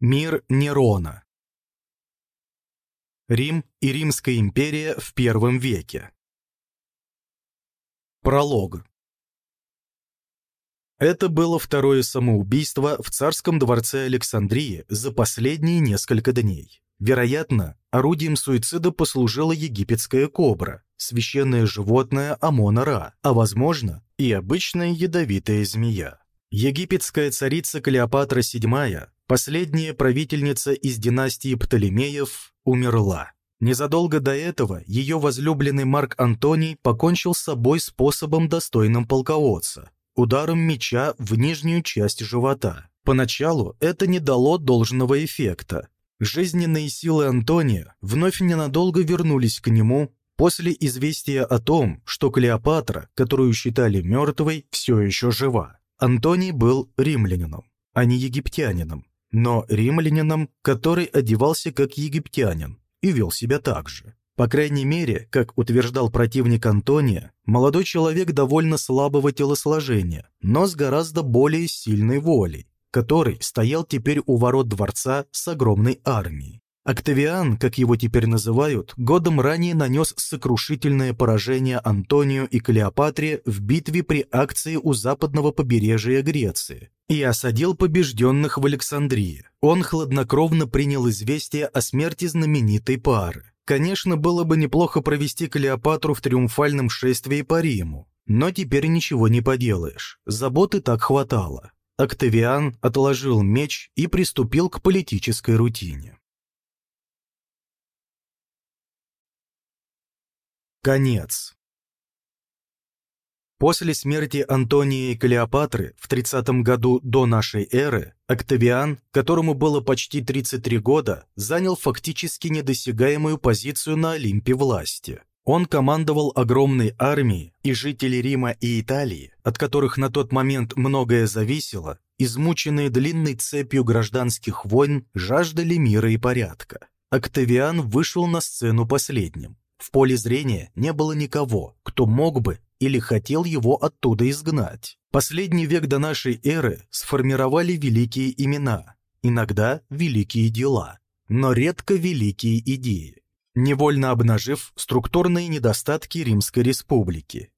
Мир Нерона Рим и Римская империя в первом веке Пролог Это было второе самоубийство в царском дворце Александрии за последние несколько дней. Вероятно, орудием суицида послужила египетская кобра, священное животное Амона-Ра, а возможно и обычная ядовитая змея. Египетская царица Клеопатра VII, последняя правительница из династии Птолемеев, умерла. Незадолго до этого ее возлюбленный Марк Антоний покончил с собой способом достойным полководца – ударом меча в нижнюю часть живота. Поначалу это не дало должного эффекта. Жизненные силы Антония вновь ненадолго вернулись к нему после известия о том, что Клеопатра, которую считали мертвой, все еще жива. Антоний был римлянином, а не египтянином, но римлянином, который одевался как египтянин и вел себя так же. По крайней мере, как утверждал противник Антония, молодой человек довольно слабого телосложения, но с гораздо более сильной волей, который стоял теперь у ворот дворца с огромной армией. Октавиан, как его теперь называют, годом ранее нанес сокрушительное поражение Антонию и Клеопатре в битве при акции у западного побережья Греции и осадил побежденных в Александрии. Он хладнокровно принял известие о смерти знаменитой пары. Конечно, было бы неплохо провести Клеопатру в триумфальном шествии по Риму, но теперь ничего не поделаешь, заботы так хватало. Октавиан отложил меч и приступил к политической рутине. Конец. После смерти Антония и Клеопатры в 30 году до нашей эры Октавиан, которому было почти 33 года, занял фактически недосягаемую позицию на Олимпе власти. Он командовал огромной армией, и жители Рима и Италии, от которых на тот момент многое зависело, измученные длинной цепью гражданских войн, жаждали мира и порядка. Октавиан вышел на сцену последним. В поле зрения не было никого, кто мог бы или хотел его оттуда изгнать. Последний век до нашей эры сформировали великие имена, иногда великие дела, но редко великие идеи, невольно обнажив структурные недостатки Римской республики.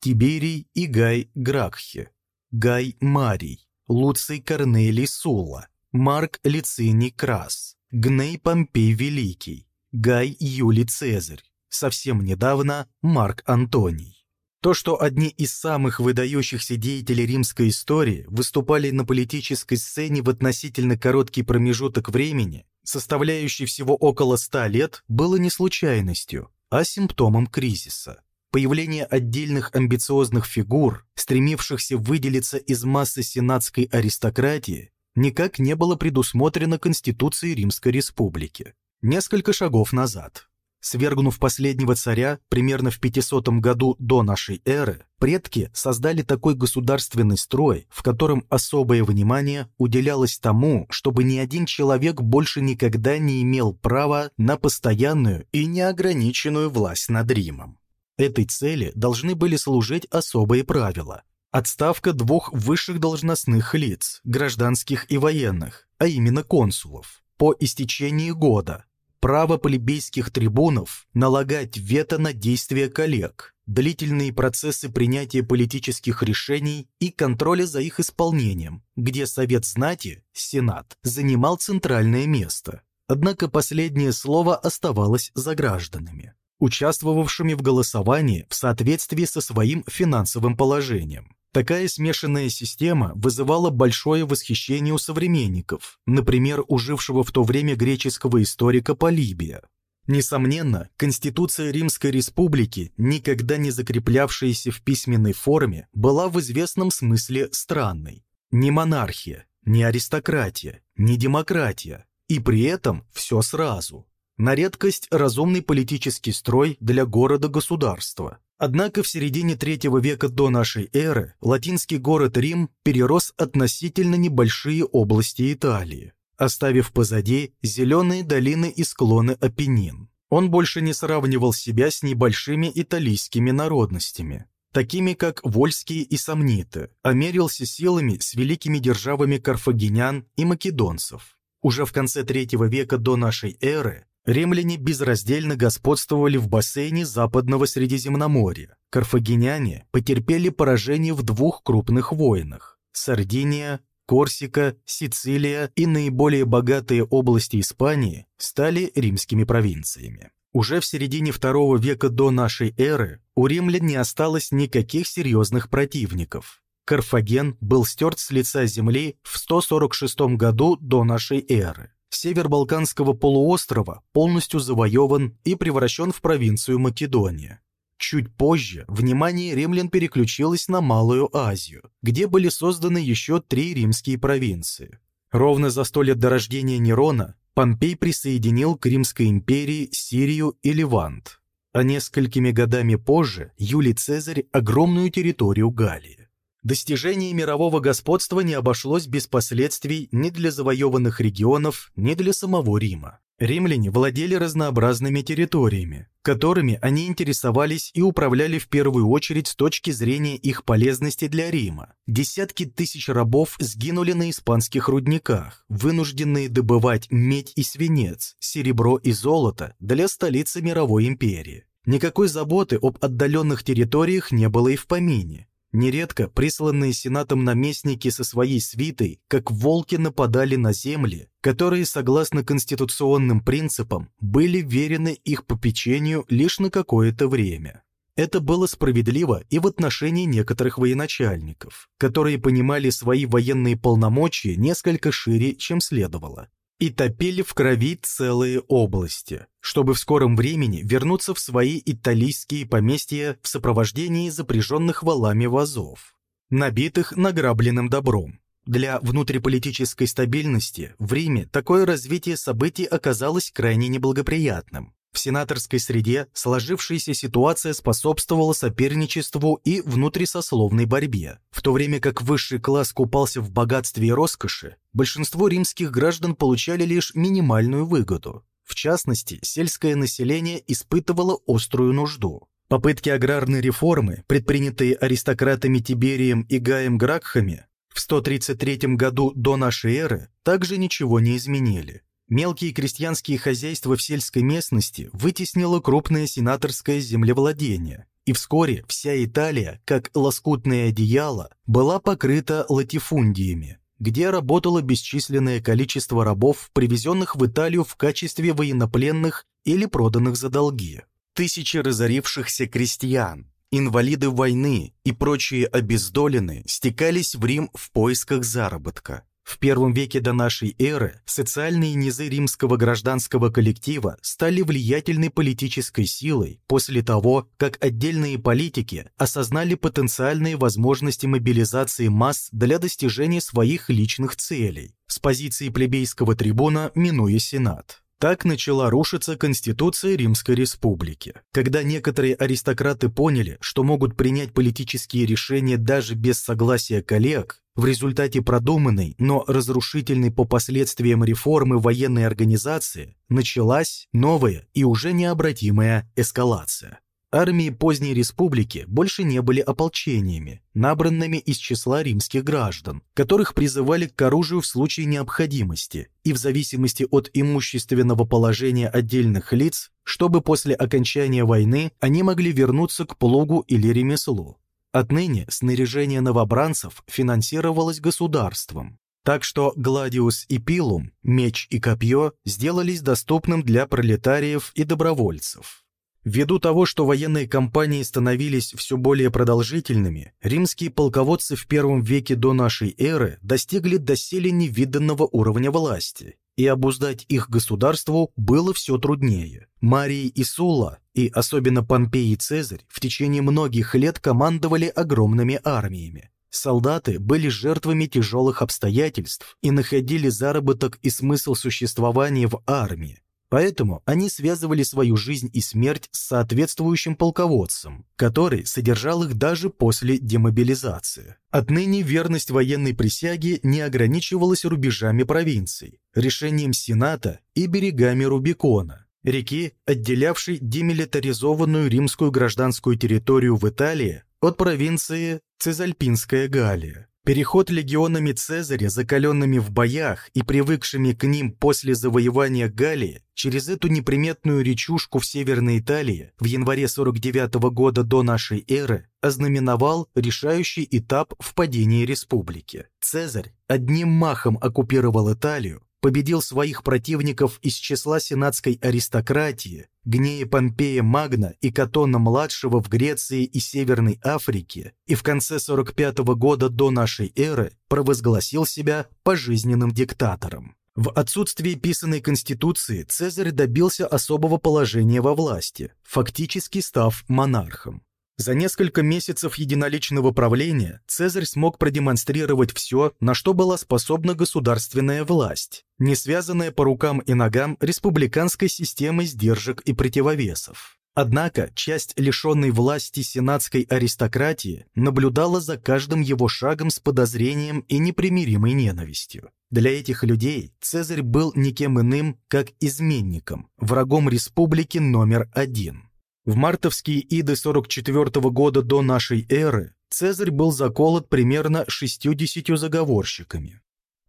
Тиберий и Гай Гракхи, Гай Марий, Луций Корнелий Сула, Марк Лициний Крас, Гней Помпей Великий, Гай Юлий Цезарь, совсем недавно Марк Антоний. То, что одни из самых выдающихся деятелей римской истории выступали на политической сцене в относительно короткий промежуток времени, составляющий всего около ста лет, было не случайностью, а симптомом кризиса. Появление отдельных амбициозных фигур, стремившихся выделиться из массы сенатской аристократии, никак не было предусмотрено Конституцией Римской Республики. Несколько шагов назад. Свергнув последнего царя примерно в 500 году до нашей эры, предки создали такой государственный строй, в котором особое внимание уделялось тому, чтобы ни один человек больше никогда не имел права на постоянную и неограниченную власть над Римом. Этой цели должны были служить особые правила. Отставка двух высших должностных лиц, гражданских и военных, а именно консулов, по истечении года, право плебейских трибунов налагать вето на действия коллег, длительные процессы принятия политических решений и контроля за их исполнением, где Совет знати, Сенат, занимал центральное место. Однако последнее слово оставалось за гражданами, участвовавшими в голосовании в соответствии со своим финансовым положением. Такая смешанная система вызывала большое восхищение у современников, например, у жившего в то время греческого историка Полибия. Несомненно, Конституция Римской Республики, никогда не закреплявшаяся в письменной форме, была в известном смысле странной. Не монархия, не аристократия, не демократия, и при этом все сразу. На редкость разумный политический строй для города-государства. Однако в середине третьего века до нашей эры латинский город Рим перерос относительно небольшие области Италии, оставив позади зеленые долины и склоны Апеннин. Он больше не сравнивал себя с небольшими италийскими народностями, такими как вольские и сомниты, а мерился силами с великими державами карфагенян и македонцев. Уже в конце третьего века до нашей эры римляне безраздельно господствовали в бассейне Западного Средиземноморья. Карфагеняне потерпели поражение в двух крупных войнах – Сардиния, Корсика, Сицилия и наиболее богатые области Испании стали римскими провинциями. Уже в середине второго века до нашей эры у римлян не осталось никаких серьезных противников. Карфаген был стерт с лица земли в 146 году до нашей эры. Север Балканского полуострова полностью завоеван и превращен в провинцию Македония. Чуть позже внимание римлян переключилось на Малую Азию, где были созданы еще три римские провинции. Ровно за сто лет до рождения Нерона Помпей присоединил к Римской империи Сирию и Левант, а несколькими годами позже Юлий Цезарь огромную территорию Галлии. Достижение мирового господства не обошлось без последствий ни для завоеванных регионов, ни для самого Рима. Римляне владели разнообразными территориями, которыми они интересовались и управляли в первую очередь с точки зрения их полезности для Рима. Десятки тысяч рабов сгинули на испанских рудниках, вынужденные добывать медь и свинец, серебро и золото для столицы мировой империи. Никакой заботы об отдаленных территориях не было и в помине. Нередко присланные сенатом наместники со своей свитой, как волки, нападали на земли, которые, согласно конституционным принципам, были верены их попечению лишь на какое-то время. Это было справедливо и в отношении некоторых военачальников, которые понимали свои военные полномочия несколько шире, чем следовало и топили в крови целые области, чтобы в скором времени вернуться в свои италийские поместья в сопровождении запряженных валами вазов, набитых награбленным добром. Для внутриполитической стабильности в Риме такое развитие событий оказалось крайне неблагоприятным. В сенаторской среде сложившаяся ситуация способствовала соперничеству и внутрисословной борьбе. В то время как высший класс купался в богатстве и роскоши, большинство римских граждан получали лишь минимальную выгоду. В частности, сельское население испытывало острую нужду. Попытки аграрной реформы, предпринятые аристократами Тиберием и Гаем Гракхами в 133 году до нашей эры, также ничего не изменили. Мелкие крестьянские хозяйства в сельской местности вытеснило крупное сенаторское землевладение, и вскоре вся Италия, как лоскутное одеяло, была покрыта латифундиями, где работало бесчисленное количество рабов, привезенных в Италию в качестве военнопленных или проданных за долги. Тысячи разорившихся крестьян, инвалиды войны и прочие обездоленные стекались в Рим в поисках заработка. В первом веке до нашей эры социальные низы римского гражданского коллектива стали влиятельной политической силой после того, как отдельные политики осознали потенциальные возможности мобилизации масс для достижения своих личных целей, с позиции плебейского трибуна минуя Сенат. Так начала рушиться Конституция Римской Республики. Когда некоторые аристократы поняли, что могут принять политические решения даже без согласия коллег, в результате продуманной, но разрушительной по последствиям реформы военной организации началась новая и уже необратимая эскалация. Армии поздней республики больше не были ополчениями, набранными из числа римских граждан, которых призывали к оружию в случае необходимости и в зависимости от имущественного положения отдельных лиц, чтобы после окончания войны они могли вернуться к плугу или ремеслу. Отныне снаряжение новобранцев финансировалось государством, так что Гладиус и Пилум, меч и копье сделались доступным для пролетариев и добровольцев. Ввиду того, что военные кампании становились все более продолжительными, римские полководцы в первом веке до нашей эры достигли доселе невиданного уровня власти и обуздать их государству было все труднее. Марий и Сула, и особенно Помпей и Цезарь, в течение многих лет командовали огромными армиями. Солдаты были жертвами тяжелых обстоятельств и находили заработок и смысл существования в армии. Поэтому они связывали свою жизнь и смерть с соответствующим полководцем, который содержал их даже после демобилизации. Отныне верность военной присяге не ограничивалась рубежами провинций, решением Сената и берегами Рубикона, реки, отделявшей демилитаризованную римскую гражданскую территорию в Италии от провинции Цезальпинская Галлия. Переход легионами Цезаря, закаленными в боях и привыкшими к ним после завоевания Галлии, через эту неприметную речушку в Северной Италии в январе 49 года до нашей эры ознаменовал решающий этап в падении республики. Цезарь одним махом оккупировал Италию, победил своих противников из числа сенатской аристократии, Гнея Помпея Магна и Катона-младшего в Греции и Северной Африке, и в конце 45 -го года до нашей эры провозгласил себя пожизненным диктатором. В отсутствии писанной конституции Цезарь добился особого положения во власти, фактически став монархом. За несколько месяцев единоличного правления Цезарь смог продемонстрировать все, на что была способна государственная власть, не связанная по рукам и ногам республиканской системой сдержек и противовесов. Однако часть лишенной власти сенатской аристократии наблюдала за каждым его шагом с подозрением и непримиримой ненавистью. Для этих людей Цезарь был никем иным, как изменником, врагом республики номер один. В мартовские иды 44 -го года до нашей эры Цезарь был заколот примерно 60 заговорщиками.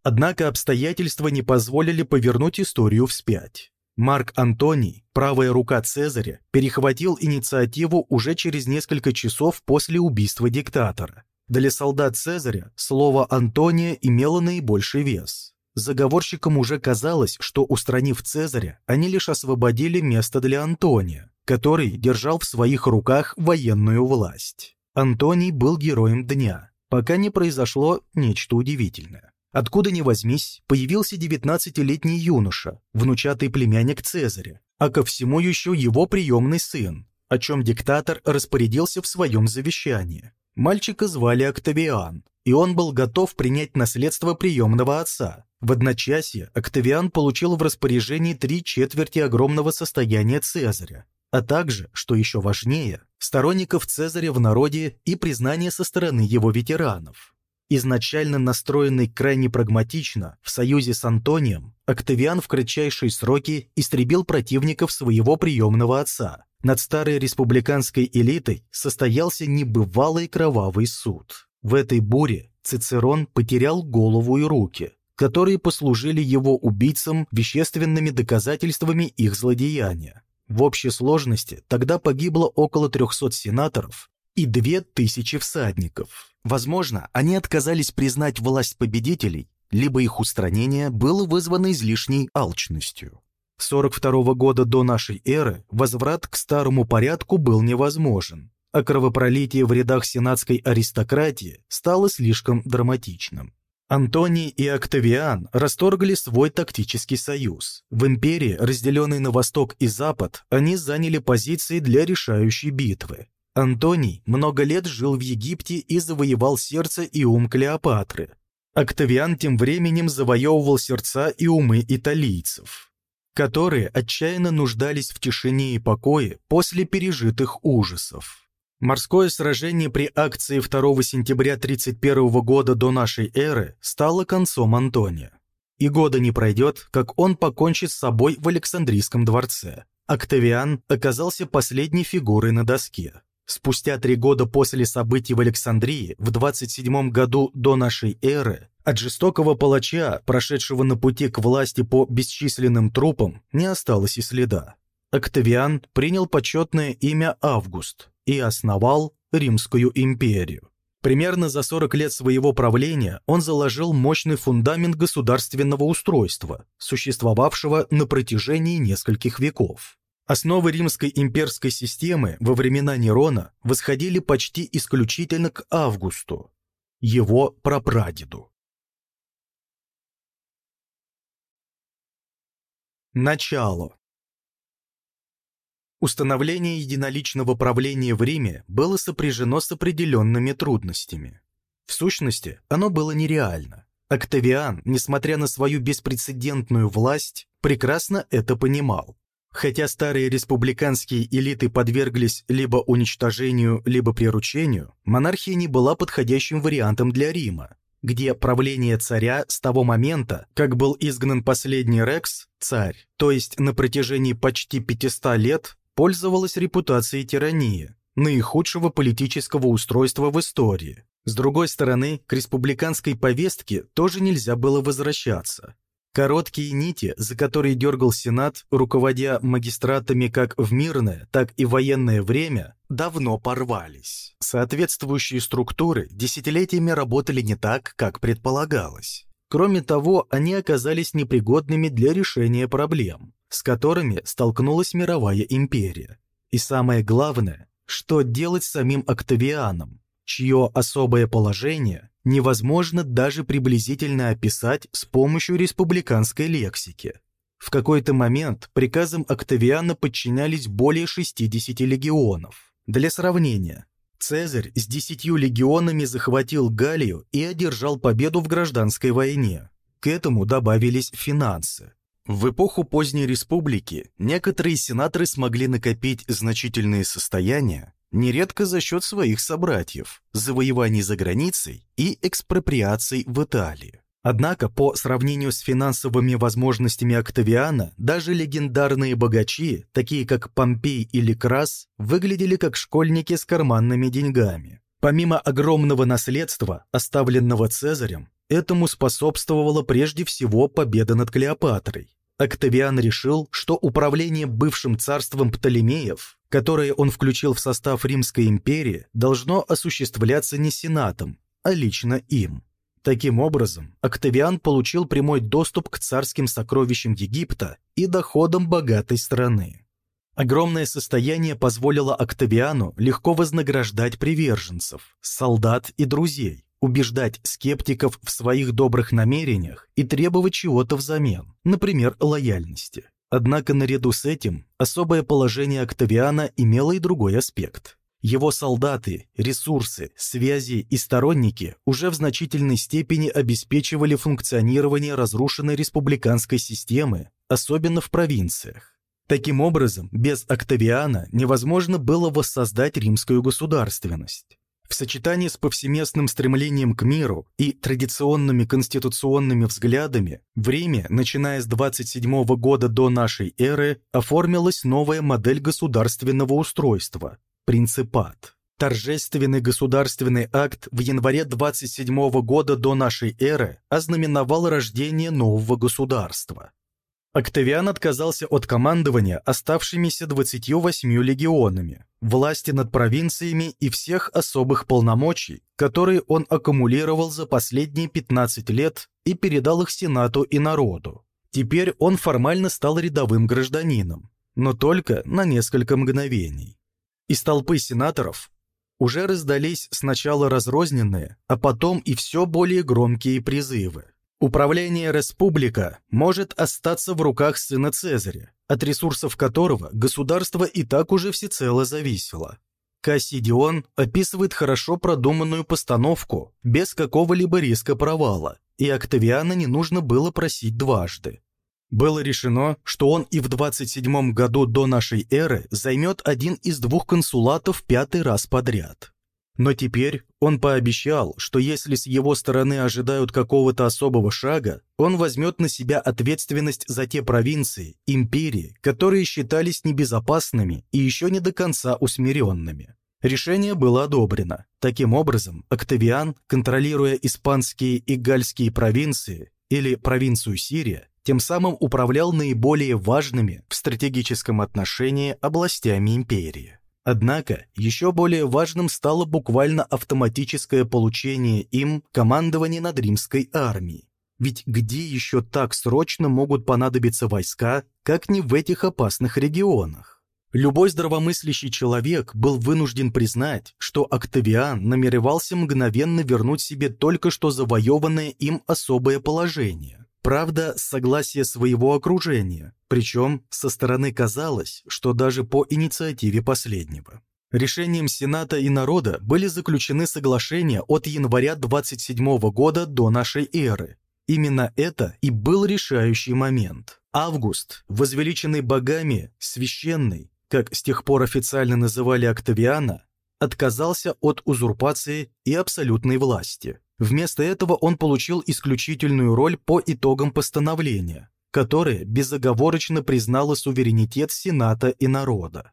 Однако обстоятельства не позволили повернуть историю вспять. Марк Антоний, правая рука Цезаря, перехватил инициативу уже через несколько часов после убийства диктатора. Для солдат Цезаря слово Антония имело наибольший вес. Заговорщикам уже казалось, что, устранив Цезаря, они лишь освободили место для Антония, который держал в своих руках военную власть. Антоний был героем дня, пока не произошло нечто удивительное. Откуда ни возьмись, появился 19-летний юноша, внучатый племянник Цезаря, а ко всему еще его приемный сын, о чем диктатор распорядился в своем завещании. Мальчика звали Октавиан, и он был готов принять наследство приемного отца. В одночасье Октавиан получил в распоряжении три четверти огромного состояния Цезаря, а также, что еще важнее, сторонников Цезаря в народе и признание со стороны его ветеранов. Изначально настроенный крайне прагматично, в союзе с Антонием, Октавиан в кратчайшие сроки истребил противников своего приемного отца. Над старой республиканской элитой состоялся небывалый кровавый суд. В этой буре Цицерон потерял голову и руки, которые послужили его убийцам вещественными доказательствами их злодеяния. В общей сложности тогда погибло около 300 сенаторов и 2000 всадников. Возможно, они отказались признать власть победителей, либо их устранение было вызвано излишней алчностью. С 42 года до нашей эры возврат к старому порядку был невозможен, а кровопролитие в рядах сенатской аристократии стало слишком драматичным. Антоний и Октавиан расторгли свой тактический союз. В империи, разделенной на восток и запад, они заняли позиции для решающей битвы. Антоний много лет жил в Египте и завоевал сердце и ум Клеопатры. Октавиан тем временем завоевывал сердца и умы италийцев, которые отчаянно нуждались в тишине и покое после пережитых ужасов. Морское сражение при акции 2 сентября 31 года до нашей эры стало концом Антония. И года не пройдет, как он покончит с собой в Александрийском дворце. Октавиан оказался последней фигурой на доске. Спустя три года после событий в Александрии, в 27 году до нашей эры, от жестокого палача, прошедшего на пути к власти по бесчисленным трупам, не осталось и следа. Октавиан принял почетное имя Август, и основал Римскую империю. Примерно за 40 лет своего правления он заложил мощный фундамент государственного устройства, существовавшего на протяжении нескольких веков. Основы римской имперской системы во времена Нерона восходили почти исключительно к Августу, его прапрадеду. Начало Установление единоличного правления в Риме было сопряжено с определенными трудностями. В сущности, оно было нереально. Октавиан, несмотря на свою беспрецедентную власть, прекрасно это понимал. Хотя старые республиканские элиты подверглись либо уничтожению, либо приручению, монархия не была подходящим вариантом для Рима, где правление царя с того момента, как был изгнан последний Рекс, царь, то есть на протяжении почти 500 лет, пользовалась репутацией тирании, наихудшего политического устройства в истории. С другой стороны, к республиканской повестке тоже нельзя было возвращаться. Короткие нити, за которые дергал Сенат, руководя магистратами как в мирное, так и военное время, давно порвались. Соответствующие структуры десятилетиями работали не так, как предполагалось. Кроме того, они оказались непригодными для решения проблем, с которыми столкнулась мировая империя. И самое главное, что делать с самим Октавианом, чье особое положение невозможно даже приблизительно описать с помощью республиканской лексики. В какой-то момент приказам Октавиана подчинялись более 60 легионов. Для сравнения, Цезарь с десятью легионами захватил Галлию и одержал победу в гражданской войне. К этому добавились финансы. В эпоху поздней республики некоторые сенаторы смогли накопить значительные состояния, нередко за счет своих собратьев, завоеваний за границей и экспроприаций в Италии. Однако, по сравнению с финансовыми возможностями Октавиана, даже легендарные богачи, такие как Помпей или Крас, выглядели как школьники с карманными деньгами. Помимо огромного наследства, оставленного Цезарем, этому способствовала прежде всего победа над Клеопатрой. Октавиан решил, что управление бывшим царством Птолемеев, которое он включил в состав Римской империи, должно осуществляться не сенатом, а лично им. Таким образом, Октавиан получил прямой доступ к царским сокровищам Египта и доходам богатой страны. Огромное состояние позволило Октавиану легко вознаграждать приверженцев, солдат и друзей, убеждать скептиков в своих добрых намерениях и требовать чего-то взамен, например, лояльности. Однако наряду с этим особое положение Октавиана имело и другой аспект. Его солдаты, ресурсы, связи и сторонники уже в значительной степени обеспечивали функционирование разрушенной республиканской системы, особенно в провинциях. Таким образом, без Октавиана невозможно было воссоздать римскую государственность. В сочетании с повсеместным стремлением к миру и традиционными конституционными взглядами в Риме, начиная с 27 года до нашей эры, оформилась новая модель государственного устройства, принципат. Торжественный государственный акт в январе 27 года до нашей эры ознаменовал рождение нового государства. Октавиан отказался от командования оставшимися 28 легионами, власти над провинциями и всех особых полномочий, которые он аккумулировал за последние 15 лет и передал их Сенату и народу. Теперь он формально стал рядовым гражданином, но только на несколько мгновений. Из толпы сенаторов уже раздались сначала разрозненные, а потом и все более громкие призывы. Управление республика может остаться в руках сына Цезаря, от ресурсов которого государство и так уже всецело зависело. Кассидион описывает хорошо продуманную постановку, без какого-либо риска провала, и Октавиана не нужно было просить дважды. Было решено, что он и в 27 году до нашей эры займет один из двух консулатов пятый раз подряд. Но теперь он пообещал, что если с его стороны ожидают какого-то особого шага, он возьмет на себя ответственность за те провинции, империи, которые считались небезопасными и еще не до конца усмиренными. Решение было одобрено. Таким образом, Октавиан, контролируя испанские и гальские провинции или провинцию Сирия, тем самым управлял наиболее важными в стратегическом отношении областями империи. Однако еще более важным стало буквально автоматическое получение им командования над римской армией. Ведь где еще так срочно могут понадобиться войска, как не в этих опасных регионах? Любой здравомыслящий человек был вынужден признать, что Октавиан намеревался мгновенно вернуть себе только что завоеванное им особое положение. Правда, согласие своего окружения, причем со стороны казалось, что даже по инициативе последнего. Решением Сената и народа были заключены соглашения от января 27 года до нашей эры. Именно это и был решающий момент. Август, возвеличенный богами, священный, как с тех пор официально называли Октавиана, отказался от узурпации и абсолютной власти. Вместо этого он получил исключительную роль по итогам постановления, которое безоговорочно признало суверенитет Сената и народа.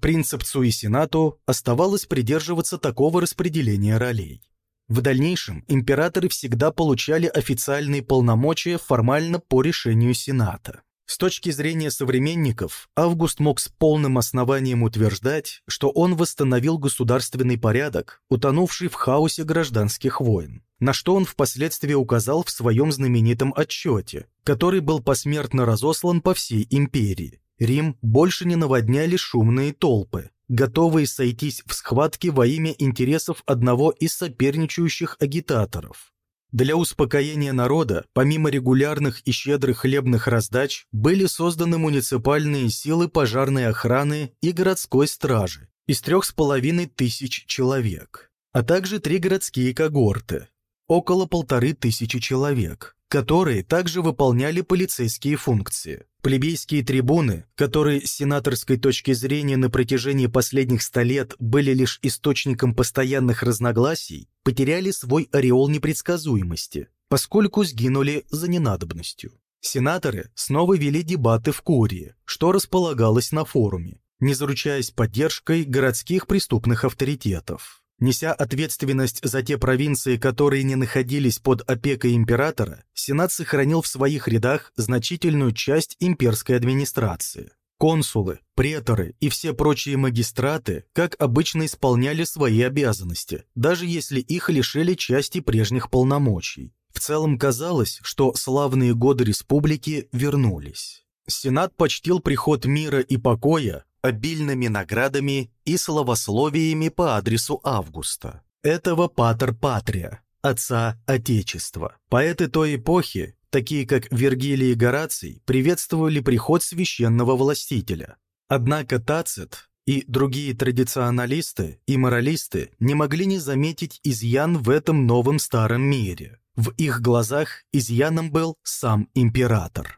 Принципцу и Сенату оставалось придерживаться такого распределения ролей. В дальнейшем императоры всегда получали официальные полномочия формально по решению Сената. С точки зрения современников, Август мог с полным основанием утверждать, что он восстановил государственный порядок, утонувший в хаосе гражданских войн, на что он впоследствии указал в своем знаменитом отчете, который был посмертно разослан по всей империи. Рим больше не наводняли шумные толпы, готовые сойтись в схватке во имя интересов одного из соперничающих агитаторов. Для успокоения народа, помимо регулярных и щедрых хлебных раздач, были созданы муниципальные силы пожарной охраны и городской стражи из трех с половиной тысяч человек, а также три городские когорты, около полторы тысячи человек, которые также выполняли полицейские функции. Плебейские трибуны, которые с сенаторской точки зрения на протяжении последних ста лет были лишь источником постоянных разногласий, потеряли свой ореол непредсказуемости, поскольку сгинули за ненадобностью. Сенаторы снова вели дебаты в Курии, что располагалось на форуме, не заручаясь поддержкой городских преступных авторитетов. Неся ответственность за те провинции, которые не находились под опекой императора, Сенат сохранил в своих рядах значительную часть имперской администрации. Консулы, преторы и все прочие магистраты, как обычно, исполняли свои обязанности, даже если их лишили части прежних полномочий. В целом казалось, что славные годы республики вернулись. Сенат почтил приход мира и покоя, обильными наградами и словословиями по адресу Августа, этого Патер Патрия, отца Отечества. Поэты той эпохи, такие как Вергилий и Гораций, приветствовали приход священного властителя. Однако Тацит и другие традиционалисты и моралисты не могли не заметить изъян в этом новом старом мире. В их глазах изъяном был сам император.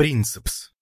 Принципс.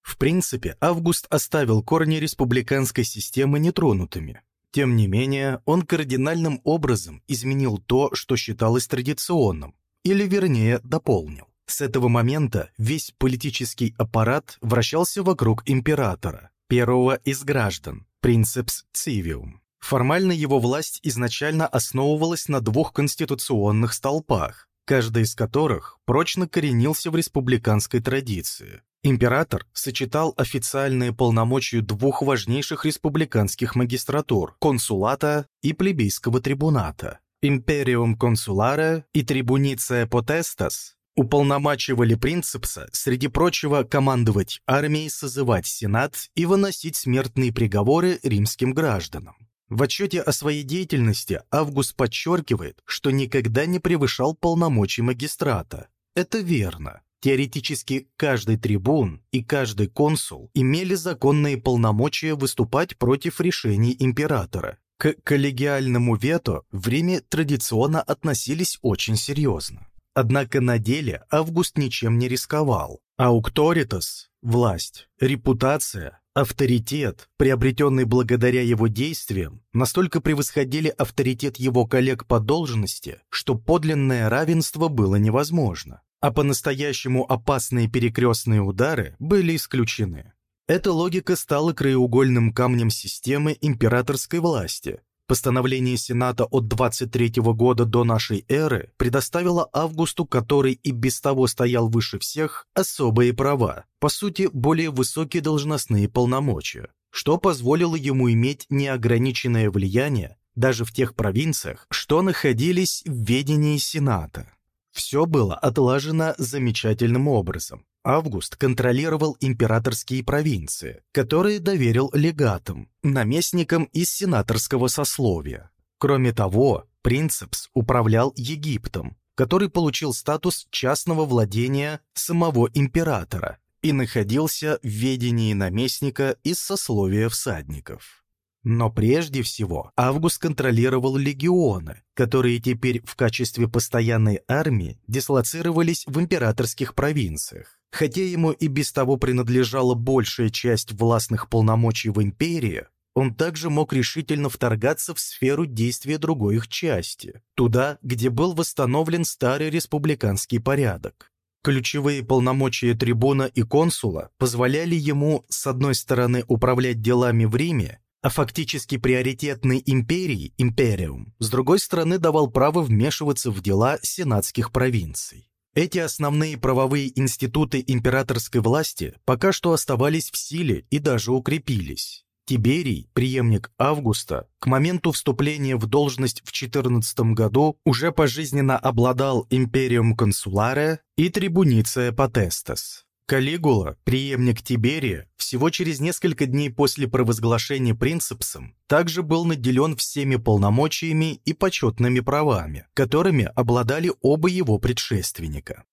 В принципе, Август оставил корни республиканской системы нетронутыми. Тем не менее, он кардинальным образом изменил то, что считалось традиционным, или вернее, дополнил. С этого момента весь политический аппарат вращался вокруг императора, первого из граждан, принцепс цивиум. Формально его власть изначально основывалась на двух конституционных столпах каждый из которых прочно коренился в республиканской традиции. Император сочетал официальные полномочия двух важнейших республиканских магистратур – консулата и плебейского трибуната. Империум консуларе и трибуниция потестас уполномачивали принципса, среди прочего, командовать армией, созывать сенат и выносить смертные приговоры римским гражданам. В отчете о своей деятельности Август подчеркивает, что никогда не превышал полномочий магистрата. Это верно. Теоретически каждый трибун и каждый консул имели законные полномочия выступать против решений императора. К коллегиальному вето в Риме традиционно относились очень серьезно. Однако на деле Август ничем не рисковал. Аукторитас – власть, репутация, Авторитет, приобретенный благодаря его действиям, настолько превосходили авторитет его коллег по должности, что подлинное равенство было невозможно, а по-настоящему опасные перекрестные удары были исключены. Эта логика стала краеугольным камнем системы императорской власти, Постановление Сената от 23 года до нашей эры предоставило Августу, который и без того стоял выше всех, особые права, по сути, более высокие должностные полномочия, что позволило ему иметь неограниченное влияние даже в тех провинциях, что находились в ведении Сената. Все было отлажено замечательным образом. Август контролировал императорские провинции, которые доверил легатам, наместникам из сенаторского сословия. Кроме того, Принцепс управлял Египтом, который получил статус частного владения самого императора и находился в ведении наместника из сословия всадников. Но прежде всего Август контролировал легионы, которые теперь в качестве постоянной армии дислоцировались в императорских провинциях. Хотя ему и без того принадлежала большая часть властных полномочий в империи, он также мог решительно вторгаться в сферу действия другой их части, туда, где был восстановлен старый республиканский порядок. Ключевые полномочия трибуна и консула позволяли ему, с одной стороны, управлять делами в Риме, а фактически приоритетной империи, империум, с другой стороны, давал право вмешиваться в дела сенатских провинций. Эти основные правовые институты императорской власти пока что оставались в силе и даже укрепились. Тиберий, преемник Августа, к моменту вступления в должность в 14 году уже пожизненно обладал империум консуларе и трибуниция потестас. Калигула, преемник Тиберия, всего через несколько дней после провозглашения принципсом, также был наделен всеми полномочиями и почетными правами, которыми обладали оба его предшественника.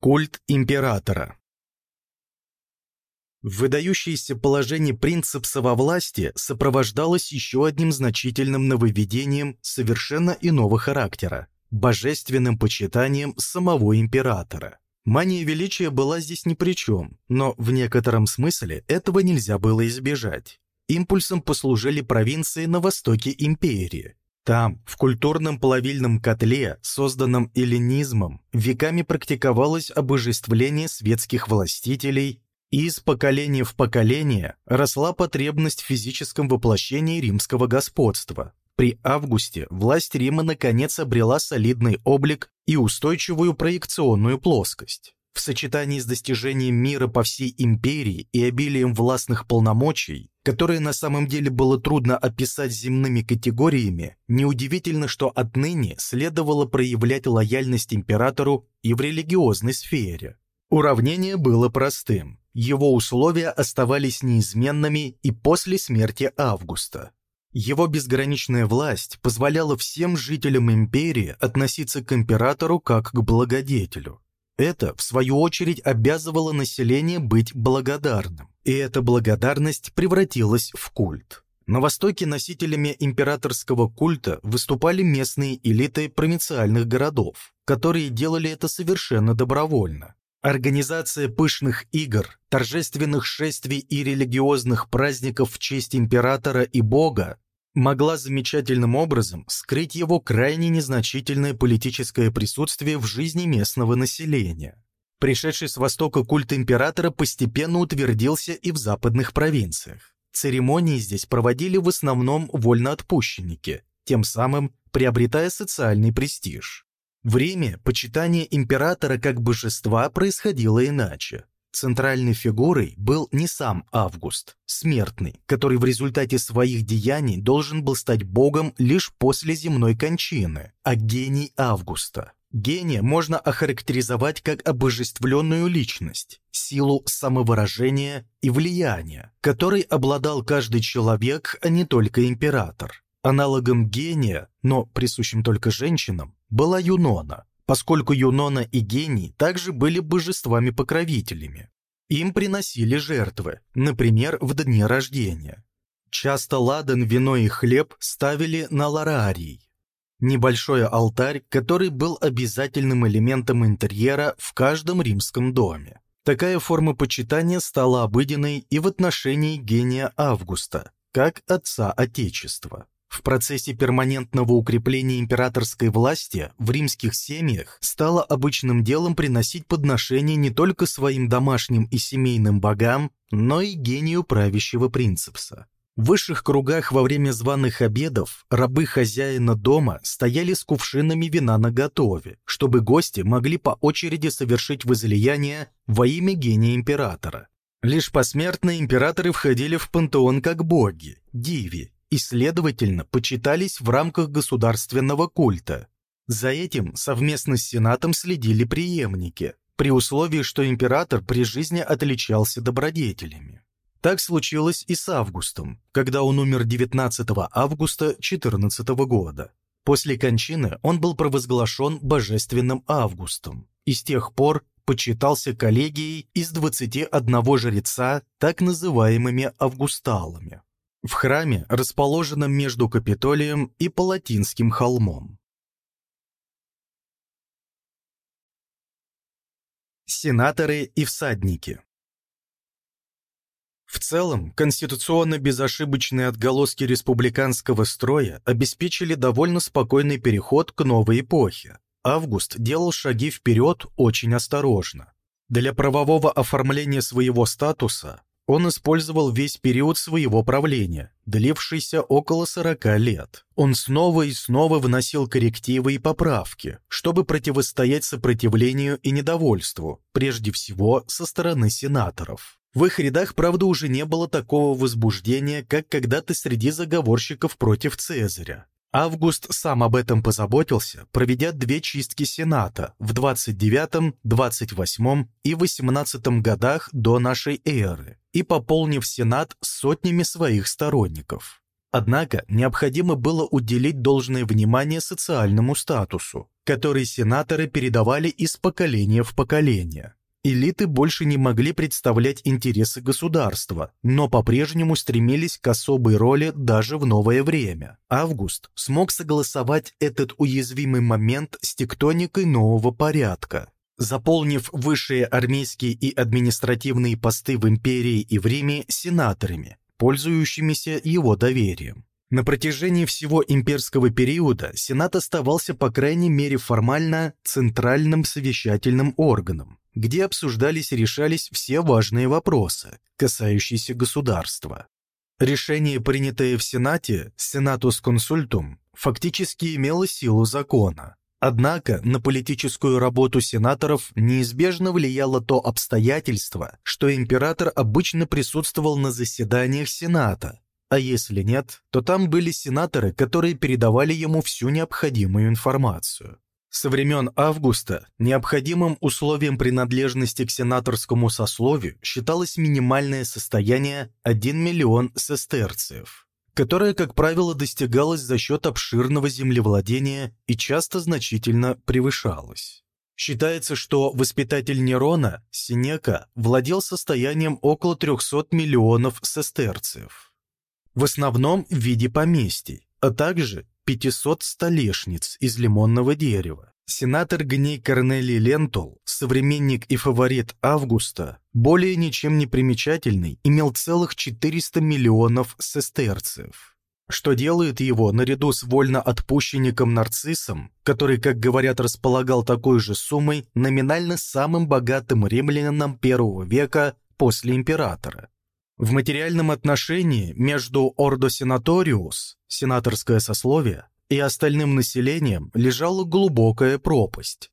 Культ императора Выдающееся положение принципса во власти сопровождалось еще одним значительным нововведением совершенно иного характера – божественным почитанием самого императора. Мания величия была здесь ни при чем, но в некотором смысле этого нельзя было избежать. Импульсом послужили провинции на востоке империи. Там, в культурном плавильном котле, созданном эллинизмом, веками практиковалось обожествление светских властителей и из поколения в поколение росла потребность в физическом воплощении римского господства. При Августе власть Рима наконец обрела солидный облик и устойчивую проекционную плоскость. В сочетании с достижением мира по всей империи и обилием властных полномочий, которые на самом деле было трудно описать земными категориями, неудивительно, что отныне следовало проявлять лояльность императору и в религиозной сфере. Уравнение было простым. Его условия оставались неизменными и после смерти Августа. Его безграничная власть позволяла всем жителям империи относиться к императору как к благодетелю. Это, в свою очередь, обязывало население быть благодарным, и эта благодарность превратилась в культ. На Востоке носителями императорского культа выступали местные элиты провинциальных городов, которые делали это совершенно добровольно. Организация пышных игр, торжественных шествий и религиозных праздников в честь императора и бога могла замечательным образом скрыть его крайне незначительное политическое присутствие в жизни местного населения. Пришедший с востока культ императора постепенно утвердился и в западных провинциях. Церемонии здесь проводили в основном вольноотпущенники, тем самым приобретая социальный престиж. В Риме почитание императора как божества происходило иначе. Центральной фигурой был не сам Август, смертный, который в результате своих деяний должен был стать богом лишь после земной кончины, а гений Августа. Гения можно охарактеризовать как обожествленную личность, силу самовыражения и влияния, которой обладал каждый человек, а не только император. Аналогом гения, но присущим только женщинам, была Юнона, поскольку Юнона и гений также были божествами-покровителями. Им приносили жертвы, например, в дни рождения. Часто ладан, вино и хлеб ставили на ларарий, небольшой алтарь, который был обязательным элементом интерьера в каждом римском доме. Такая форма почитания стала обыденной и в отношении гения Августа, как отца Отечества. В процессе перманентного укрепления императорской власти в римских семьях стало обычным делом приносить подношения не только своим домашним и семейным богам, но и гению правящего принципса. В высших кругах во время званых обедов рабы хозяина дома стояли с кувшинами вина наготове, чтобы гости могли по очереди совершить возлияние во имя гения императора. Лишь посмертные императоры входили в пантеон как боги, диви, и, следовательно, почитались в рамках государственного культа. За этим совместно с Сенатом следили преемники, при условии, что император при жизни отличался добродетелями. Так случилось и с Августом, когда он умер 19 августа 14 года. После кончины он был провозглашен Божественным Августом и с тех пор почитался коллегией из 21 жреца, так называемыми августалами в храме, расположенном между Капитолием и Палатинским холмом. Сенаторы и всадники В целом, конституционно безошибочные отголоски республиканского строя обеспечили довольно спокойный переход к новой эпохе. Август делал шаги вперед очень осторожно. Для правового оформления своего статуса он использовал весь период своего правления, длившийся около 40 лет. Он снова и снова вносил коррективы и поправки, чтобы противостоять сопротивлению и недовольству, прежде всего со стороны сенаторов. В их рядах, правда, уже не было такого возбуждения, как когда-то среди заговорщиков против Цезаря. Август сам об этом позаботился, проведя две чистки Сената в 29, 28 и 18 годах до нашей эры и пополнив Сенат сотнями своих сторонников. Однако необходимо было уделить должное внимание социальному статусу, который сенаторы передавали из поколения в поколение. Элиты больше не могли представлять интересы государства, но по-прежнему стремились к особой роли даже в новое время. Август смог согласовать этот уязвимый момент с тектоникой нового порядка. Заполнив высшие армейские и административные посты в империи и в Риме сенаторами, пользующимися его доверием. На протяжении всего имперского периода Сенат оставался, по крайней мере формально, центральным совещательным органом, где обсуждались и решались все важные вопросы, касающиеся государства. Решение, принятое в Сенате, Сенатус консультум, фактически имело силу закона. Однако на политическую работу сенаторов неизбежно влияло то обстоятельство, что император обычно присутствовал на заседаниях Сената, а если нет, то там были сенаторы, которые передавали ему всю необходимую информацию. Со времен Августа необходимым условием принадлежности к сенаторскому сословию считалось минимальное состояние 1 миллион сестерциев, которое, как правило, достигалось за счет обширного землевладения и часто значительно превышалось. Считается, что воспитатель Нерона, Синека, владел состоянием около 300 миллионов сестерциев, в основном в виде поместий, а также 500 столешниц из лимонного дерева. Сенатор Гней Корнелий Лентул, современник и фаворит Августа, более ничем не примечательный, имел целых 400 миллионов сестерцев, что делает его, наряду с вольноотпущенником Нарциссом, который, как говорят, располагал такой же суммой, номинально самым богатым римлянином первого века после императора. В материальном отношении между Ордо Сенаториус, сенаторское сословие, и остальным населением лежала глубокая пропасть.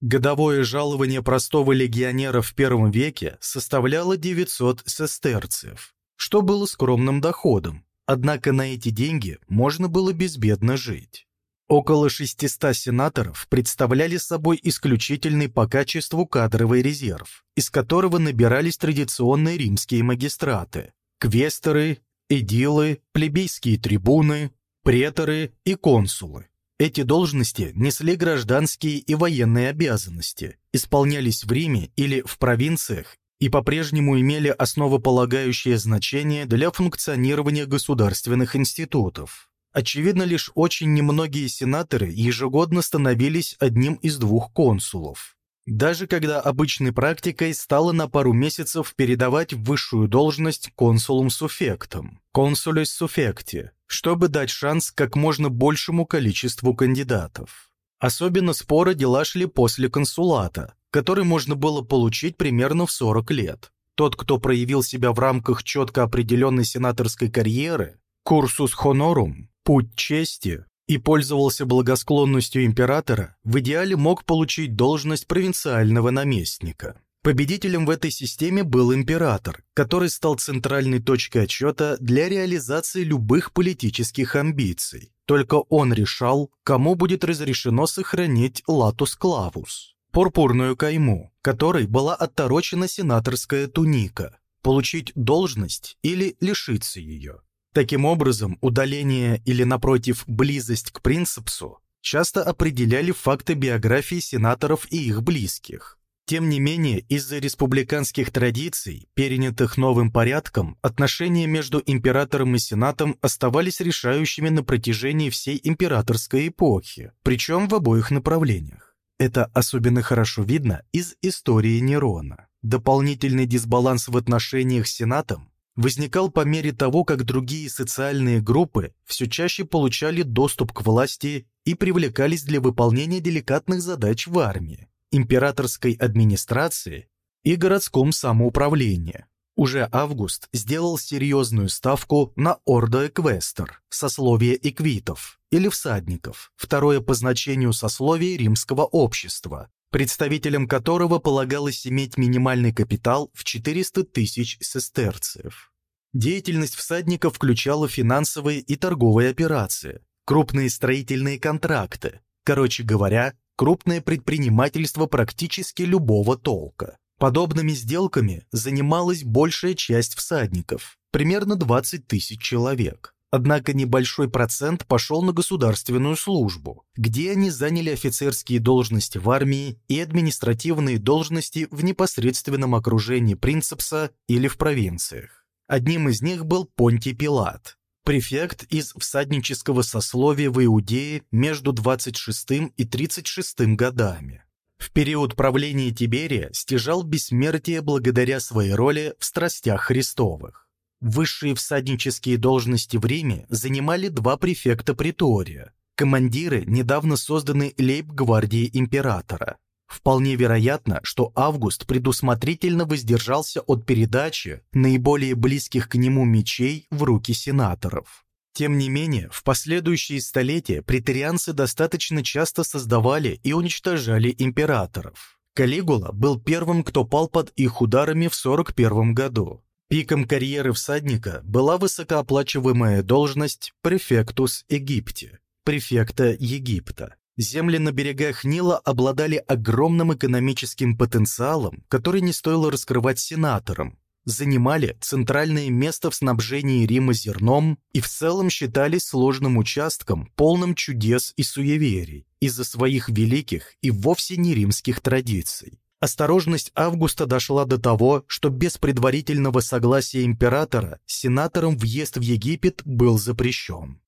Годовое жалование простого легионера в первом веке составляло 900 сестерцев, что было скромным доходом, однако на эти деньги можно было безбедно жить. Около 600 сенаторов представляли собой исключительный по качеству кадровый резерв, из которого набирались традиционные римские магистраты, квесторы, эдилы, плебейские трибуны, преторы и консулы. Эти должности несли гражданские и военные обязанности, исполнялись в Риме или в провинциях и по-прежнему имели основополагающее значение для функционирования государственных институтов. Очевидно, лишь очень немногие сенаторы ежегодно становились одним из двух консулов. Даже когда обычной практикой стало на пару месяцев передавать высшую должность консулум-суффектам, консулес суффекте, чтобы дать шанс как можно большему количеству кандидатов. Особенно споры дела шли после консулата, который можно было получить примерно в 40 лет. Тот, кто проявил себя в рамках четко определенной сенаторской карьеры, курсус хонорум, путь чести и пользовался благосклонностью императора, в идеале мог получить должность провинциального наместника. Победителем в этой системе был император, который стал центральной точкой отчета для реализации любых политических амбиций. Только он решал, кому будет разрешено сохранить латус клавус, пурпурную кайму, которой была отторочена сенаторская туника, получить должность или лишиться ее. Таким образом, удаление или, напротив, близость к принципсу часто определяли факты биографии сенаторов и их близких. Тем не менее, из-за республиканских традиций, перенятых новым порядком, отношения между императором и сенатом оставались решающими на протяжении всей императорской эпохи, причем в обоих направлениях. Это особенно хорошо видно из истории Нерона. Дополнительный дисбаланс в отношениях с сенатом возникал по мере того, как другие социальные группы все чаще получали доступ к власти и привлекались для выполнения деликатных задач в армии, императорской администрации и городском самоуправлении. Уже Август сделал серьезную ставку на ордо эквестер, сословие эквитов, или всадников, второе по значению сословие римского общества, представителям которого полагалось иметь минимальный капитал в 400 тысяч сестерцев. Деятельность всадников включала финансовые и торговые операции, крупные строительные контракты, короче говоря, крупное предпринимательство практически любого толка. Подобными сделками занималась большая часть всадников, примерно 20 тысяч человек. Однако небольшой процент пошел на государственную службу, где они заняли офицерские должности в армии и административные должности в непосредственном окружении принцепса или в провинциях. Одним из них был Понтий Пилат, префект из всаднического сословия в Иудее между 26 и 36 годами. В период правления Тиберия стяжал бессмертие благодаря своей роли в страстях Христовых. Высшие всаднические должности в Риме занимали два префекта притория, командиры недавно созданной лейб-гвардии императора. Вполне вероятно, что Август предусмотрительно воздержался от передачи наиболее близких к нему мечей в руки сенаторов. Тем не менее, в последующие столетия претарианцы достаточно часто создавали и уничтожали императоров. Калигула был первым, кто пал под их ударами в 41 году. Пиком карьеры всадника была высокооплачиваемая должность префектус Египте, префекта Египта. Земли на берегах Нила обладали огромным экономическим потенциалом, который не стоило раскрывать сенаторам, занимали центральное место в снабжении Рима зерном и в целом считались сложным участком, полным чудес и суеверий, из-за своих великих и вовсе не римских традиций. Осторожность Августа дошла до того, что без предварительного согласия императора сенаторам въезд в Египет был запрещен.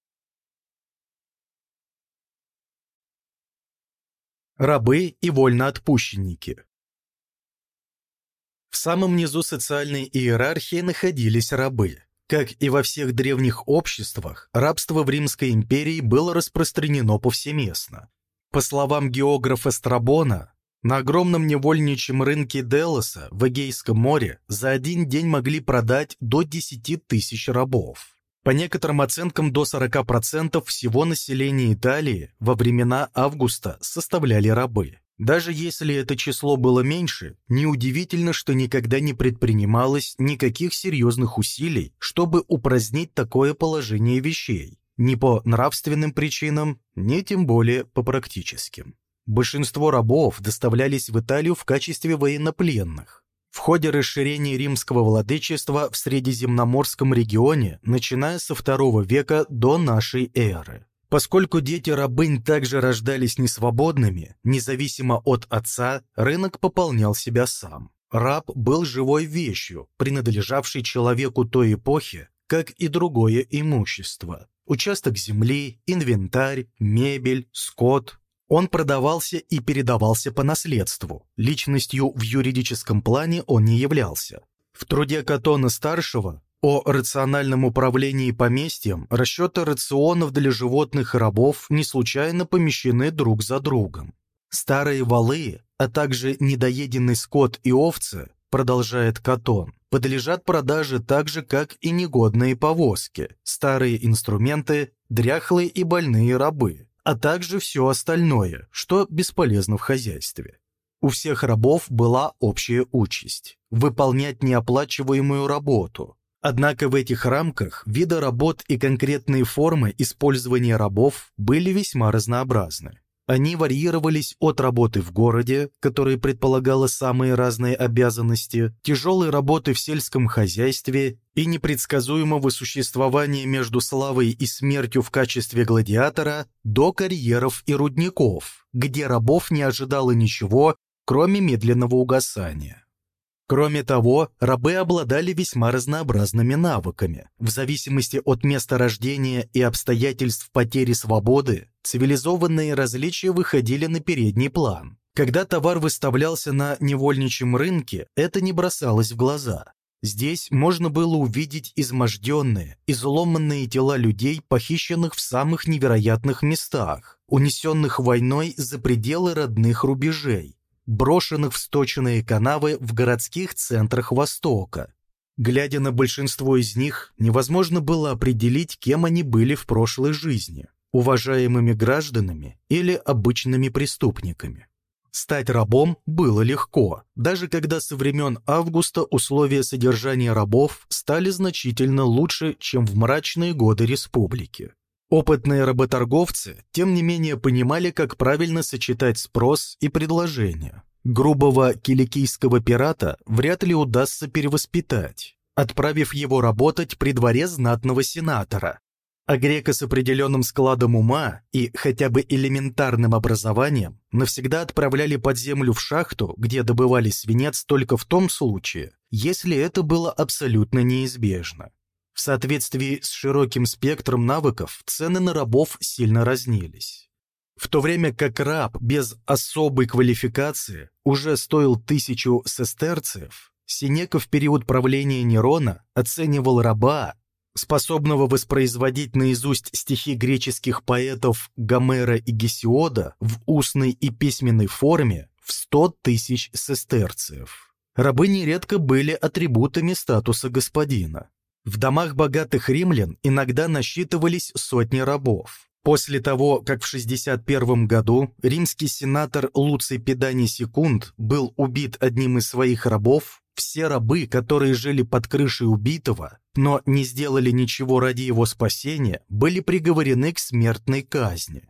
Рабы и вольноотпущенники В самом низу социальной иерархии находились рабы. Как и во всех древних обществах, рабство в Римской империи было распространено повсеместно. По словам географа Страбона, на огромном невольничьем рынке Делоса в Эгейском море за один день могли продать до 10 тысяч рабов. По некоторым оценкам, до 40% всего населения Италии во времена Августа составляли рабы. Даже если это число было меньше, неудивительно, что никогда не предпринималось никаких серьезных усилий, чтобы упразднить такое положение вещей, ни по нравственным причинам, ни тем более по практическим. Большинство рабов доставлялись в Италию в качестве военнопленных. В ходе расширения римского владычества в Средиземноморском регионе, начиная со II века до нашей эры. Поскольку дети рабынь также рождались несвободными, независимо от отца, рынок пополнял себя сам. Раб был живой вещью, принадлежавшей человеку той эпохи, как и другое имущество. Участок земли, инвентарь, мебель, скот, он продавался и передавался по наследству. Личностью в юридическом плане он не являлся. В труде Катона-старшего о рациональном управлении поместьем расчеты рационов для животных и рабов не случайно помещены друг за другом. Старые валы, а также недоеденный скот и овцы, продолжает Катон, подлежат продаже так же, как и негодные повозки, старые инструменты, дряхлые и больные рабы а также все остальное, что бесполезно в хозяйстве. У всех рабов была общая участь – выполнять неоплачиваемую работу. Однако в этих рамках виды работ и конкретные формы использования рабов были весьма разнообразны. Они варьировались от работы в городе, которая предполагала самые разные обязанности, тяжелой работы в сельском хозяйстве и непредсказуемого существования между славой и смертью в качестве гладиатора до карьеров и рудников, где рабов не ожидало ничего, кроме медленного угасания. Кроме того, рабы обладали весьма разнообразными навыками. В зависимости от места рождения и обстоятельств потери свободы, цивилизованные различия выходили на передний план. Когда товар выставлялся на невольничьем рынке, это не бросалось в глаза. Здесь можно было увидеть изможденные, изломанные тела людей, похищенных в самых невероятных местах, унесенных войной за пределы родных рубежей, брошенных в сточенные канавы в городских центрах Востока. Глядя на большинство из них, невозможно было определить, кем они были в прошлой жизни – уважаемыми гражданами или обычными преступниками. Стать рабом было легко, даже когда со времен Августа условия содержания рабов стали значительно лучше, чем в мрачные годы республики. Опытные работорговцы, тем не менее, понимали, как правильно сочетать спрос и предложение. Грубого киликийского пирата вряд ли удастся перевоспитать, отправив его работать при дворе знатного сенатора, а грека с определенным складом ума и хотя бы элементарным образованием навсегда отправляли под землю в шахту, где добывали свинец только в том случае, если это было абсолютно неизбежно. В соответствии с широким спектром навыков цены на рабов сильно разнились. В то время как раб без особой квалификации уже стоил тысячу сестерцев, Синека в период правления Нерона оценивал раба способного воспроизводить наизусть стихи греческих поэтов Гомера и Гесиода в устной и письменной форме в 100 тысяч сестерциев. Рабы нередко были атрибутами статуса господина. В домах богатых римлян иногда насчитывались сотни рабов. После того, как в 61 году римский сенатор Луций Педаний Секунд был убит одним из своих рабов, все рабы, которые жили под крышей убитого, но не сделали ничего ради его спасения, были приговорены к смертной казни.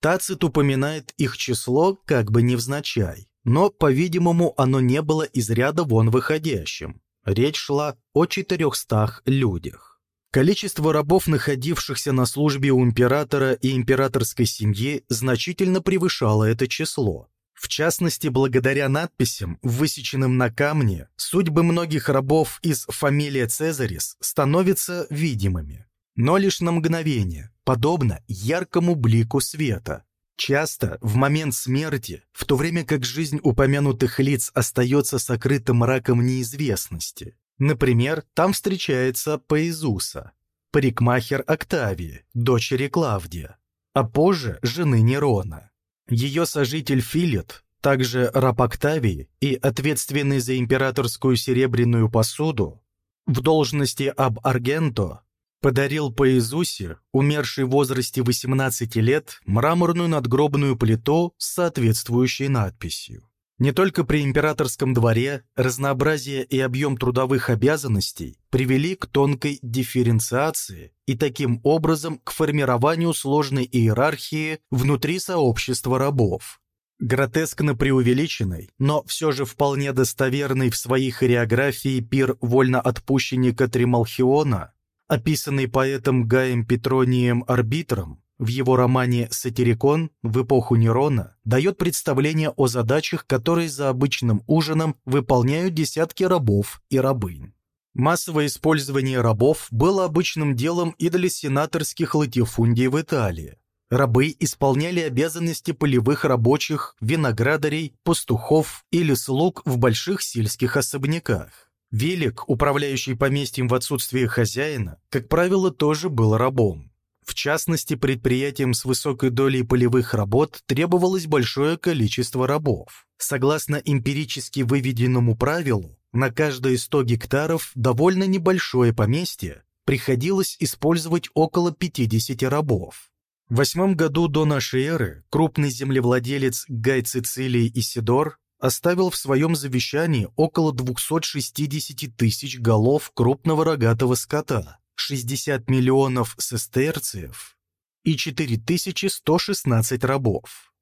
Тацит упоминает их число как бы невзначай, но, по-видимому, оно не было из ряда вон выходящим. Речь шла о 400 людях. Количество рабов, находившихся на службе у императора и императорской семьи, значительно превышало это число. В частности, благодаря надписям, высеченным на камне, судьбы многих рабов из фамилии Цезарис становятся видимыми. Но лишь на мгновение, подобно яркому блику света. Часто в момент смерти, в то время как жизнь упомянутых лиц остается сокрытым мраком неизвестности. Например, там встречается Паизуса, парикмахер Октавии, дочери Клавдия, а позже жены Нерона. Ее сожитель Филет, также раб Октавий и ответственный за императорскую серебряную посуду, в должности аб Аргенто, подарил Поэзусе, умершей в возрасте 18 лет, мраморную надгробную плиту с соответствующей надписью. Не только при императорском дворе разнообразие и объем трудовых обязанностей привели к тонкой дифференциации и таким образом к формированию сложной иерархии внутри сообщества рабов. Гротескно преувеличенный, но все же вполне достоверный в своей хореографии пир вольноотпущенника Трималхиона, описанный поэтом Гаем Петронием Арбитром, в его романе «Сатирикон» в эпоху Нерона дает представление о задачах, которые за обычным ужином выполняют десятки рабов и рабынь. Массовое использование рабов было обычным делом и для сенаторских латифундий в Италии. Рабы исполняли обязанности полевых рабочих, виноградарей, пастухов или слуг в больших сельских особняках. Велик, управляющий поместьем в отсутствие хозяина, как правило, тоже был рабом. В частности, предприятиям с высокой долей полевых работ требовалось большое количество рабов. Согласно эмпирически выведенному правилу, на каждые 100 гектаров довольно небольшое поместье приходилось использовать около 50 рабов. В восьмом году до нашей эры крупный землевладелец Гай Цицилий Исидор оставил в своем завещании около 260 тысяч голов крупного рогатого скота, 60 миллионов сестерциев и 4116 рабов.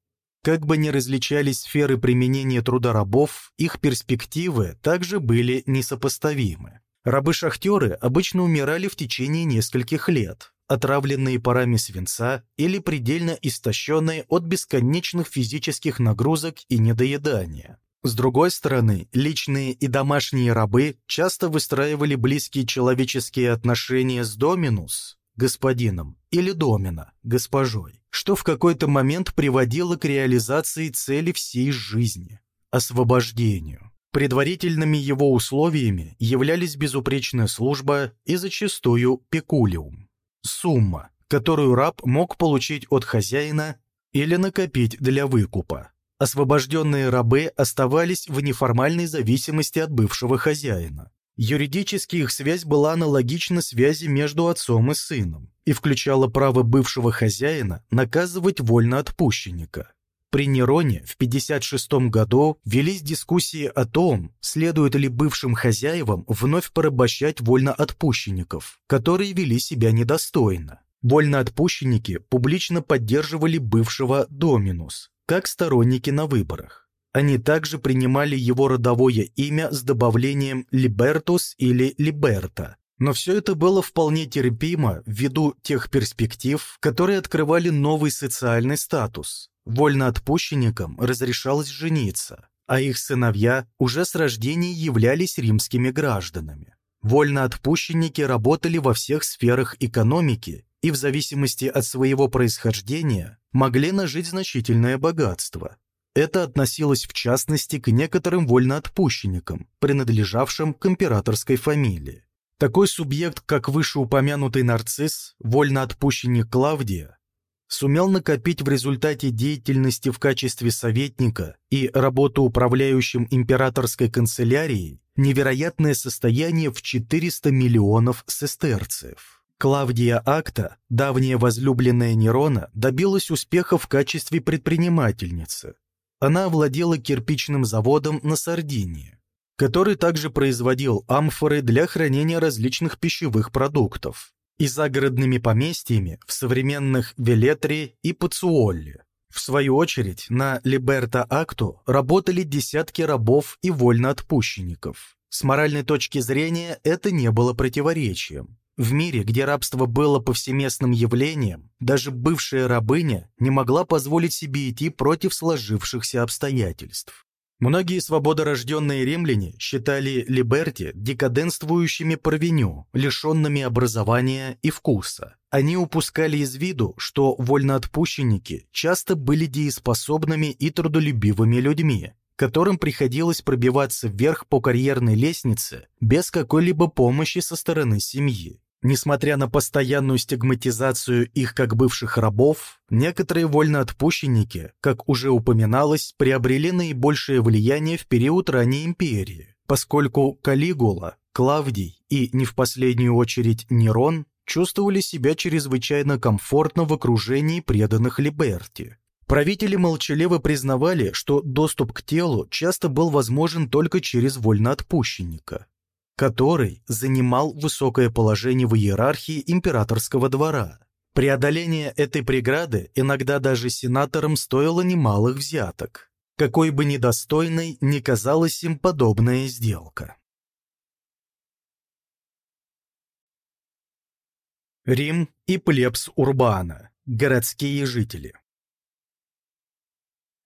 Как бы ни различались сферы применения труда рабов, их перспективы также были несопоставимы. Рабы-шахтеры обычно умирали в течение нескольких лет, отравленные парами свинца или предельно истощенные от бесконечных физических нагрузок и недоедания. С другой стороны, личные и домашние рабы часто выстраивали близкие человеческие отношения с доминус, господином, или домина, госпожой, что в какой-то момент приводило к реализации цели всей жизни – освобождению. Предварительными его условиями являлись безупречная служба и зачастую пекулиум – сумма, которую раб мог получить от хозяина или накопить для выкупа. Освобожденные рабы оставались в неформальной зависимости от бывшего хозяина. Юридически их связь была аналогична связи между отцом и сыном и включала право бывшего хозяина наказывать вольноотпущенника. При Нероне в 56 году велись дискуссии о том, следует ли бывшим хозяевам вновь порабощать вольноотпущенников, которые вели себя недостойно. Вольноотпущенники публично поддерживали бывшего Доминус, как сторонники на выборах. Они также принимали его родовое имя с добавлением «Либертус» или «Либерта», но все это было вполне терпимо ввиду тех перспектив, которые открывали новый социальный статус. Вольноотпущенникам разрешалось жениться, а их сыновья уже с рождения являлись римскими гражданами. Вольноотпущенники работали во всех сферах экономики и в зависимости от своего происхождения могли нажить значительное богатство. Это относилось в частности к некоторым вольноотпущенникам, принадлежавшим к императорской фамилии. Такой субъект, как вышеупомянутый нарцисс, вольноотпущенник Клавдия, сумел накопить в результате деятельности в качестве советника и работы управляющим императорской канцелярией невероятное состояние в 400 миллионов сестерцев. Клавдия Акта, давняя возлюбленная Нерона, добилась успеха в качестве предпринимательницы. Она овладела кирпичным заводом на Сардинии, который также производил амфоры для хранения различных пищевых продуктов и загородными поместьями в современных Велетри и Пацуолле. В свою очередь, на Либерта Акту работали десятки рабов и вольноотпущенников. С моральной точки зрения это не было противоречием. В мире, где рабство было повсеместным явлением, даже бывшая рабыня не могла позволить себе идти против сложившихся обстоятельств. Многие свободорожденные римляне считали либерти декаденствующими парвеню, лишенными образования и вкуса. Они упускали из виду, что вольноотпущенники часто были дееспособными и трудолюбивыми людьми, которым приходилось пробиваться вверх по карьерной лестнице без какой-либо помощи со стороны семьи. Несмотря на постоянную стигматизацию их как бывших рабов, некоторые вольноотпущенники, как уже упоминалось, приобрели наибольшее влияние в период ранней империи, поскольку Калигула, Клавдий и, не в последнюю очередь, Нерон чувствовали себя чрезвычайно комфортно в окружении преданных Либерти. Правители молчаливо признавали, что доступ к телу часто был возможен только через вольноотпущенника который занимал высокое положение в иерархии императорского двора. Преодоление этой преграды иногда даже сенаторам стоило немалых взяток. Какой бы недостойной ни казалась им подобная сделка. Рим и плебс Урбана, городские жители.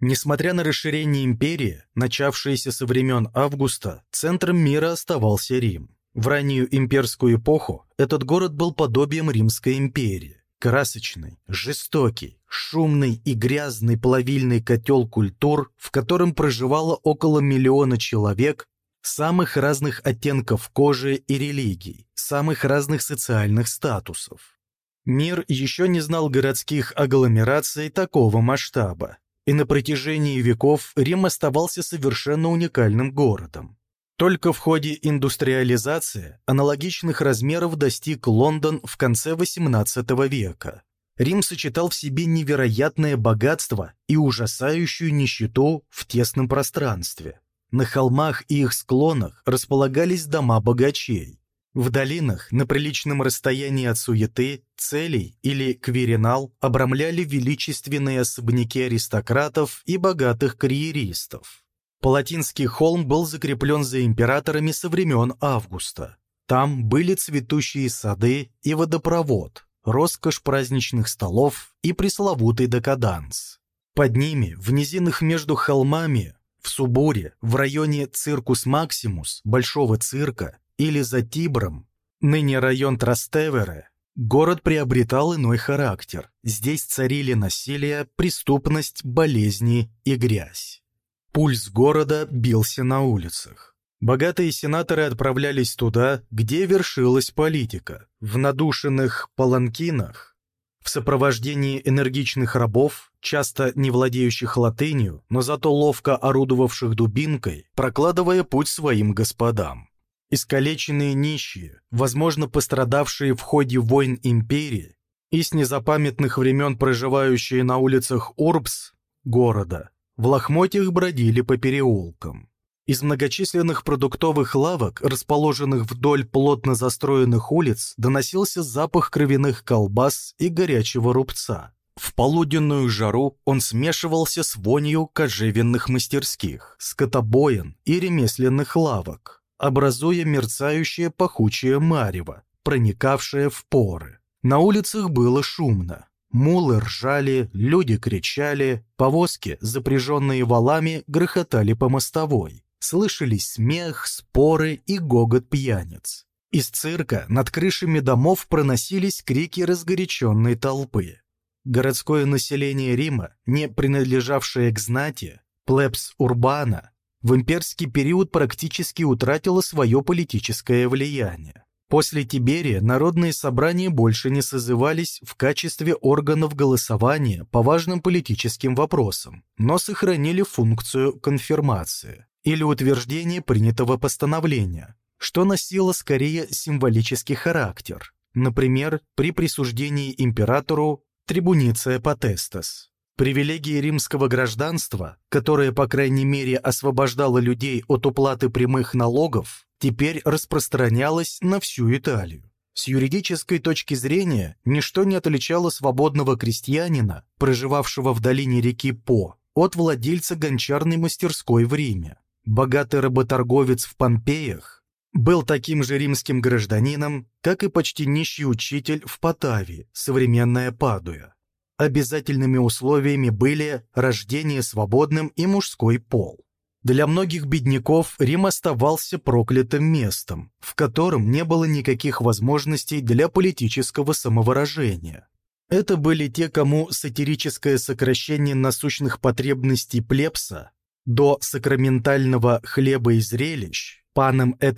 Несмотря на расширение империи, начавшееся со времен Августа, центром мира оставался Рим. В раннюю имперскую эпоху этот город был подобием Римской империи. Красочный, жестокий, шумный и грязный плавильный котел культур, в котором проживало около миллиона человек самых разных оттенков кожи и религий, самых разных социальных статусов. Мир еще не знал городских агломераций такого масштаба, и на протяжении веков Рим оставался совершенно уникальным городом. Только в ходе индустриализации аналогичных размеров достиг Лондон в конце XVIII века. Рим сочетал в себе невероятное богатство и ужасающую нищету в тесном пространстве. На холмах и их склонах располагались дома богачей, в долинах, на приличном расстоянии от суеты, Целий или Квиринал обрамляли величественные особняки аристократов и богатых карьеристов. Палатинский холм был закреплен за императорами со времен Августа. Там были цветущие сады и водопровод, роскошь праздничных столов и пресловутый декаданс. Под ними, в низинах между холмами, в Субуре, в районе Циркус Максимус, Большого цирка, или за Тибром, ныне район Трастевере, город приобретал иной характер. Здесь царили насилие, преступность, болезни и грязь. Пульс города бился на улицах. Богатые сенаторы отправлялись туда, где вершилась политика, в надушенных паланкинах, в сопровождении энергичных рабов, часто не владеющих латынью, но зато ловко орудовавших дубинкой, прокладывая путь своим господам. Искалеченные нищие, возможно, пострадавшие в ходе войн империи и с незапамятных времен проживающие на улицах Урбс, города, в лохмотьях бродили по переулкам. Из многочисленных продуктовых лавок, расположенных вдоль плотно застроенных улиц, доносился запах кровяных колбас и горячего рубца. В полуденную жару он смешивался с вонью кожевенных мастерских, скотобоин и ремесленных лавок, образуя мерцающее пахучее марево, проникавшее в поры. На улицах было шумно. Мулы ржали, люди кричали, повозки, запряженные валами, грохотали по мостовой. Слышались смех, споры и гогот пьяниц. Из цирка над крышами домов проносились крики разгоряченной толпы. Городское население Рима, не принадлежавшее к знати, плебс урбана, в имперский период практически утратило свое политическое влияние. После Тиберия народные собрания больше не созывались в качестве органов голосования по важным политическим вопросам, но сохранили функцию конфирмации или утверждения принятого постановления, что носило скорее символический характер, например, при присуждении императору трибуниция потестас. Привилегии римского гражданства, которое, по крайней мере, освобождало людей от уплаты прямых налогов, теперь распространялось на всю Италию. С юридической точки зрения, ничто не отличало свободного крестьянина, проживавшего в долине реки По, от владельца гончарной мастерской в Риме. Богатый работорговец в Помпеях был таким же римским гражданином, как и почти нищий учитель в Потаве, современная Падуя. Обязательными условиями были рождение свободным и мужской пол. Для многих бедняков Рим оставался проклятым местом, в котором не было никаких возможностей для политического самовыражения. Это были те, кому сатирическое сокращение насущных потребностей плебса до сакраментального хлеба и зрелищ, паном et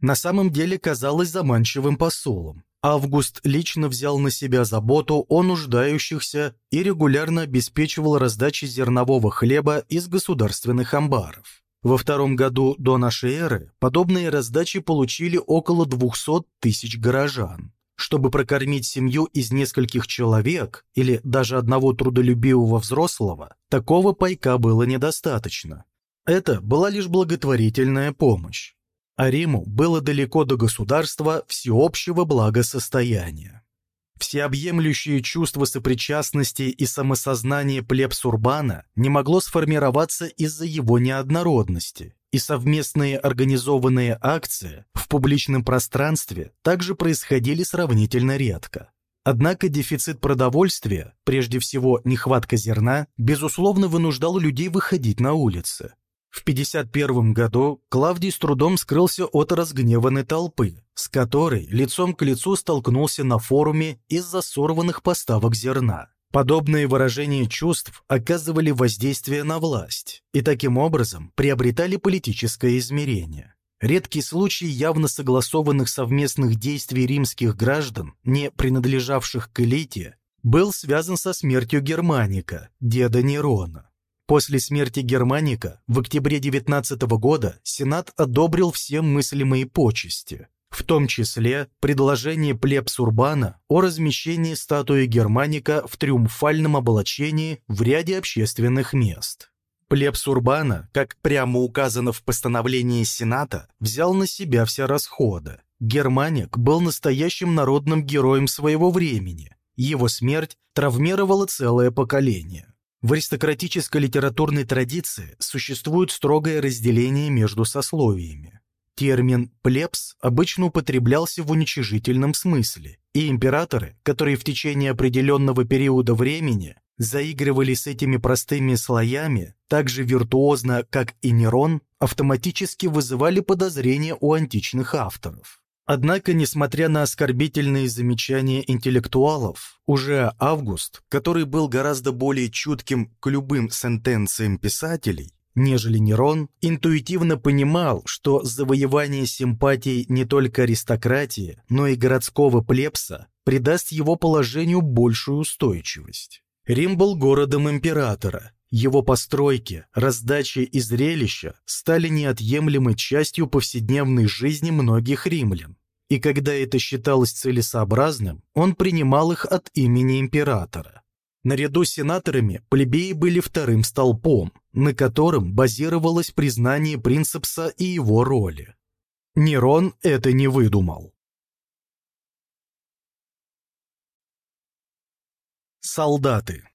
на самом деле казалось заманчивым посулом. Август лично взял на себя заботу о нуждающихся и регулярно обеспечивал раздачи зернового хлеба из государственных амбаров. Во втором году до нашей эры подобные раздачи получили около 200 тысяч горожан. Чтобы прокормить семью из нескольких человек или даже одного трудолюбивого взрослого, такого пайка было недостаточно. Это была лишь благотворительная помощь а Риму было далеко до государства всеобщего благосостояния. Всеобъемлющее чувство сопричастности и самосознание плебс Урбана не могло сформироваться из-за его неоднородности, и совместные организованные акции в публичном пространстве также происходили сравнительно редко. Однако дефицит продовольствия, прежде всего нехватка зерна, безусловно вынуждал людей выходить на улицы. В 51 году Клавдий с трудом скрылся от разгневанной толпы, с которой лицом к лицу столкнулся на форуме из-за сорванных поставок зерна. Подобные выражения чувств оказывали воздействие на власть и таким образом приобретали политическое измерение. Редкий случай явно согласованных совместных действий римских граждан, не принадлежавших к элите, был связан со смертью Германика, деда Нерона. После смерти Германика в октябре 19 года Сенат одобрил все мыслимые почести, в том числе предложение плебс Урбана о размещении статуи Германика в триумфальном облачении в ряде общественных мест. Плебс Урбана, как прямо указано в постановлении Сената, взял на себя все расходы. Германик был настоящим народным героем своего времени. Его смерть травмировала целое поколение. В аристократической литературной традиции существует строгое разделение между сословиями. Термин «плебс» обычно употреблялся в уничижительном смысле, и императоры, которые в течение определенного периода времени заигрывали с этими простыми слоями так же виртуозно, как и Нерон, автоматически вызывали подозрения у античных авторов. Однако, несмотря на оскорбительные замечания интеллектуалов, уже Август, который был гораздо более чутким к любым сентенциям писателей, нежели Нерон, интуитивно понимал, что завоевание симпатий не только аристократии, но и городского плебса придаст его положению большую устойчивость. Рим был городом императора, его постройки, раздачи и зрелища стали неотъемлемой частью повседневной жизни многих римлян. И когда это считалось целесообразным, он принимал их от имени императора. Наряду с сенаторами плебеи были вторым столпом, на котором базировалось признание принципса и его роли. Нерон это не выдумал. Солдаты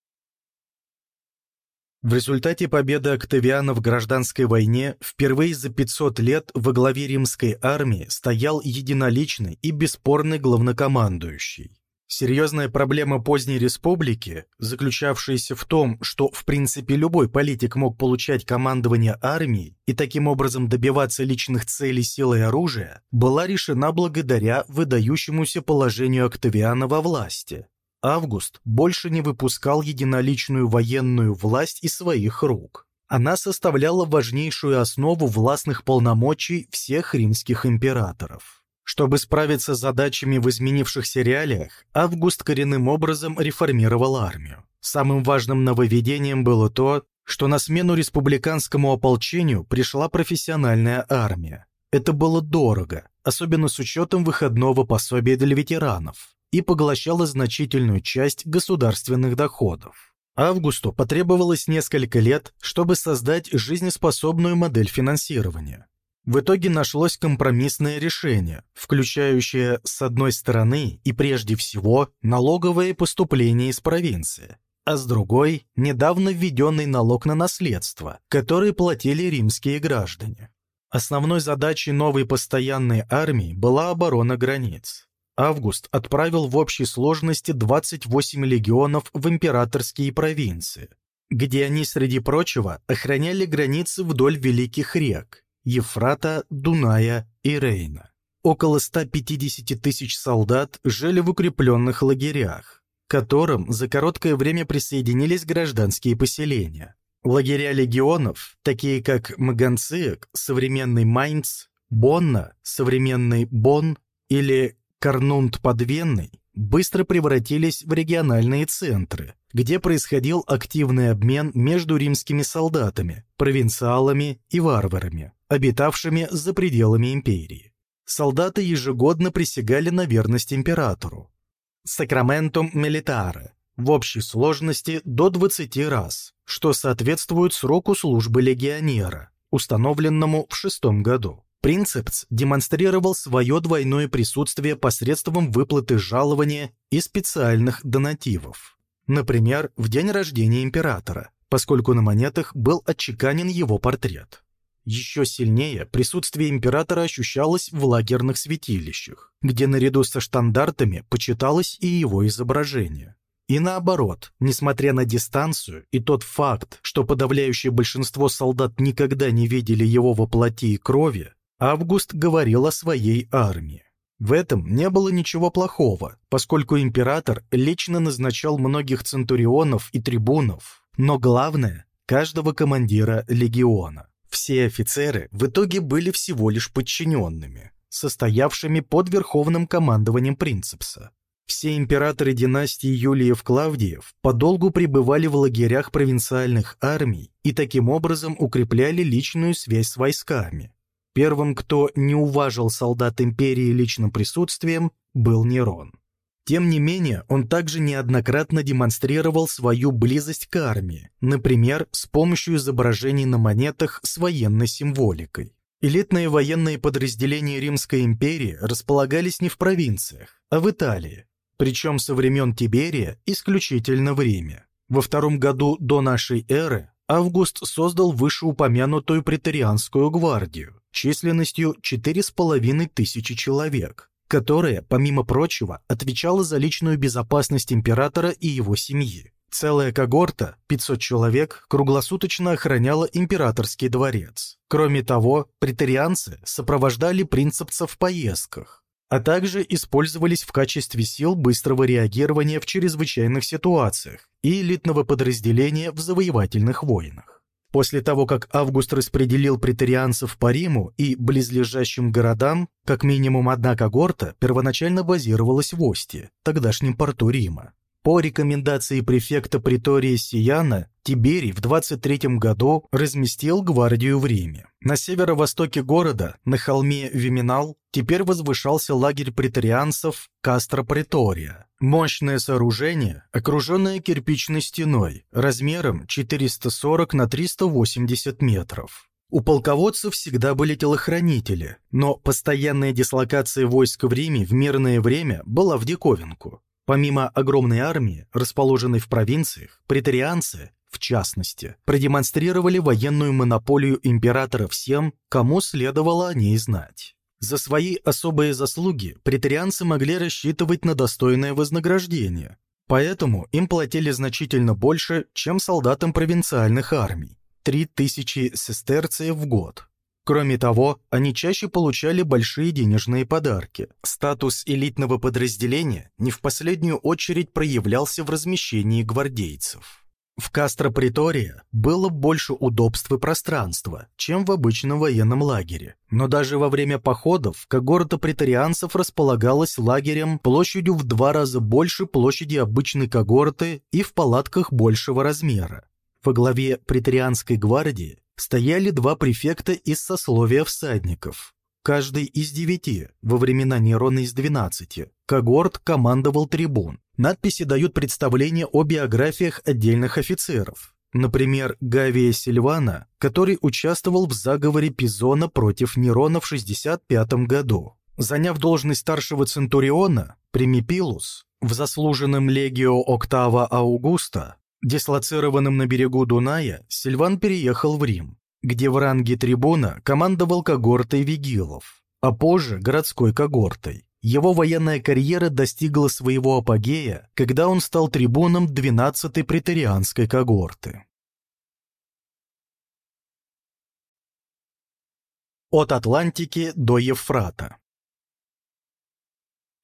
в результате победы Октавиана в гражданской войне впервые за 500 лет во главе римской армии стоял единоличный и бесспорный главнокомандующий. Серьезная проблема поздней республики, заключавшаяся в том, что в принципе любой политик мог получать командование армией и таким образом добиваться личных целей силой оружия, была решена благодаря выдающемуся положению Октавиана во власти. Август больше не выпускал единоличную военную власть из своих рук. Она составляла важнейшую основу властных полномочий всех римских императоров. Чтобы справиться с задачами в изменившихся реалиях, Август коренным образом реформировал армию. Самым важным нововведением было то, что на смену республиканскому ополчению пришла профессиональная армия. Это было дорого, особенно с учетом выходного пособия для ветеранов и поглощала значительную часть государственных доходов. Августу потребовалось несколько лет, чтобы создать жизнеспособную модель финансирования. В итоге нашлось компромиссное решение, включающее, с одной стороны и прежде всего, налоговые поступления из провинции, а с другой – недавно введенный налог на наследство, который платили римские граждане. Основной задачей новой постоянной армии была оборона границ. Август отправил в общей сложности 28 легионов в императорские провинции, где они, среди прочего, охраняли границы вдоль великих рек – Ефрата, Дуная и Рейна. Около 150 тысяч солдат жили в укрепленных лагерях, к которым за короткое время присоединились гражданские поселения. Лагеря легионов, такие как Маганциек, современный Майнц, Бонна, современный Бонн или Карнунд под Венной быстро превратились в региональные центры, где происходил активный обмен между римскими солдатами, провинциалами и варварами, обитавшими за пределами империи. Солдаты ежегодно присягали на верность императору. Сакраментум милитаре в общей сложности до 20 раз, что соответствует сроку службы легионера, установленному в шестом году. Принцепс демонстрировал свое двойное присутствие посредством выплаты жалования и специальных донативов. Например, в день рождения императора, поскольку на монетах был отчеканен его портрет. Еще сильнее присутствие императора ощущалось в лагерных святилищах, где наряду со штандартами почиталось и его изображение. И наоборот, несмотря на дистанцию и тот факт, что подавляющее большинство солдат никогда не видели его во плоти и крови, Август говорил о своей армии. В этом не было ничего плохого, поскольку император лично назначал многих центурионов и трибунов, но главное – каждого командира легиона. Все офицеры в итоге были всего лишь подчиненными, состоявшими под верховным командованием принципса. Все императоры династии Юлиев-Клавдиев подолгу пребывали в лагерях провинциальных армий и таким образом укрепляли личную связь с войсками. Первым, кто не уважил солдат империи личным присутствием, был Нерон. Тем не менее, он также неоднократно демонстрировал свою близость к армии, например, с помощью изображений на монетах с военной символикой. Элитные военные подразделения Римской империи располагались не в провинциях, а в Италии, причем со времен Тиберия исключительно в Риме. Во втором году до нашей эры Август создал вышеупомянутую претарианскую гвардию, численностью 4,5 тысячи человек, которая, помимо прочего, отвечала за личную безопасность императора и его семьи. Целая когорта, 500 человек, круглосуточно охраняла императорский дворец. Кроме того, претарианцы сопровождали принципцев в поездках. А также использовались в качестве сил быстрого реагирования в чрезвычайных ситуациях и элитного подразделения в завоевательных войнах. После того, как Август распределил претарианцев по Риму и близлежащим городам, как минимум одна когорта первоначально базировалась в Осте, тогдашнем порту Рима. По рекомендации префекта притории Сияна, Тиберий в 23 году разместил гвардию в Риме. На северо-востоке города, на холме Виминал, теперь возвышался лагерь претарианцев Кастро Претория. Мощное сооружение, окруженное кирпичной стеной, размером 440 на 380 метров. У полководцев всегда были телохранители, но постоянная дислокация войск в Риме в мирное время была в диковинку. Помимо огромной армии, расположенной в провинциях, претарианцы, в частности, продемонстрировали военную монополию императора всем, кому следовало о ней знать. За свои особые заслуги претарианцы могли рассчитывать на достойное вознаграждение, поэтому им платили значительно больше, чем солдатам провинциальных армий – 3000 сестерцев в год. Кроме того, они чаще получали большие денежные подарки. Статус элитного подразделения не в последнюю очередь проявлялся в размещении гвардейцев. В Кастро-Притория было больше удобств и пространства, чем в обычном военном лагере. Но даже во время походов когорта претарианцев располагалась лагерем площадью в два раза больше площади обычной когорты и в палатках большего размера. Во главе претарианской гвардии стояли два префекта из сословия всадников. Каждый из девяти, во времена Нерона из двенадцати. Когорт командовал трибун. Надписи дают представление о биографиях отдельных офицеров. Например, Гавия Сильвана, который участвовал в заговоре Пизона против Нерона в 65 году. Заняв должность старшего центуриона, Примипилус, в заслуженном легио Октава Аугуста, Дислоцированным на берегу Дуная, Сильван переехал в Рим, где в ранге трибуна командовал когортой вигилов, а позже городской когортой. Его военная карьера достигла своего апогея, когда он стал трибуном 12-й претарианской когорты. От Атлантики до Евфрата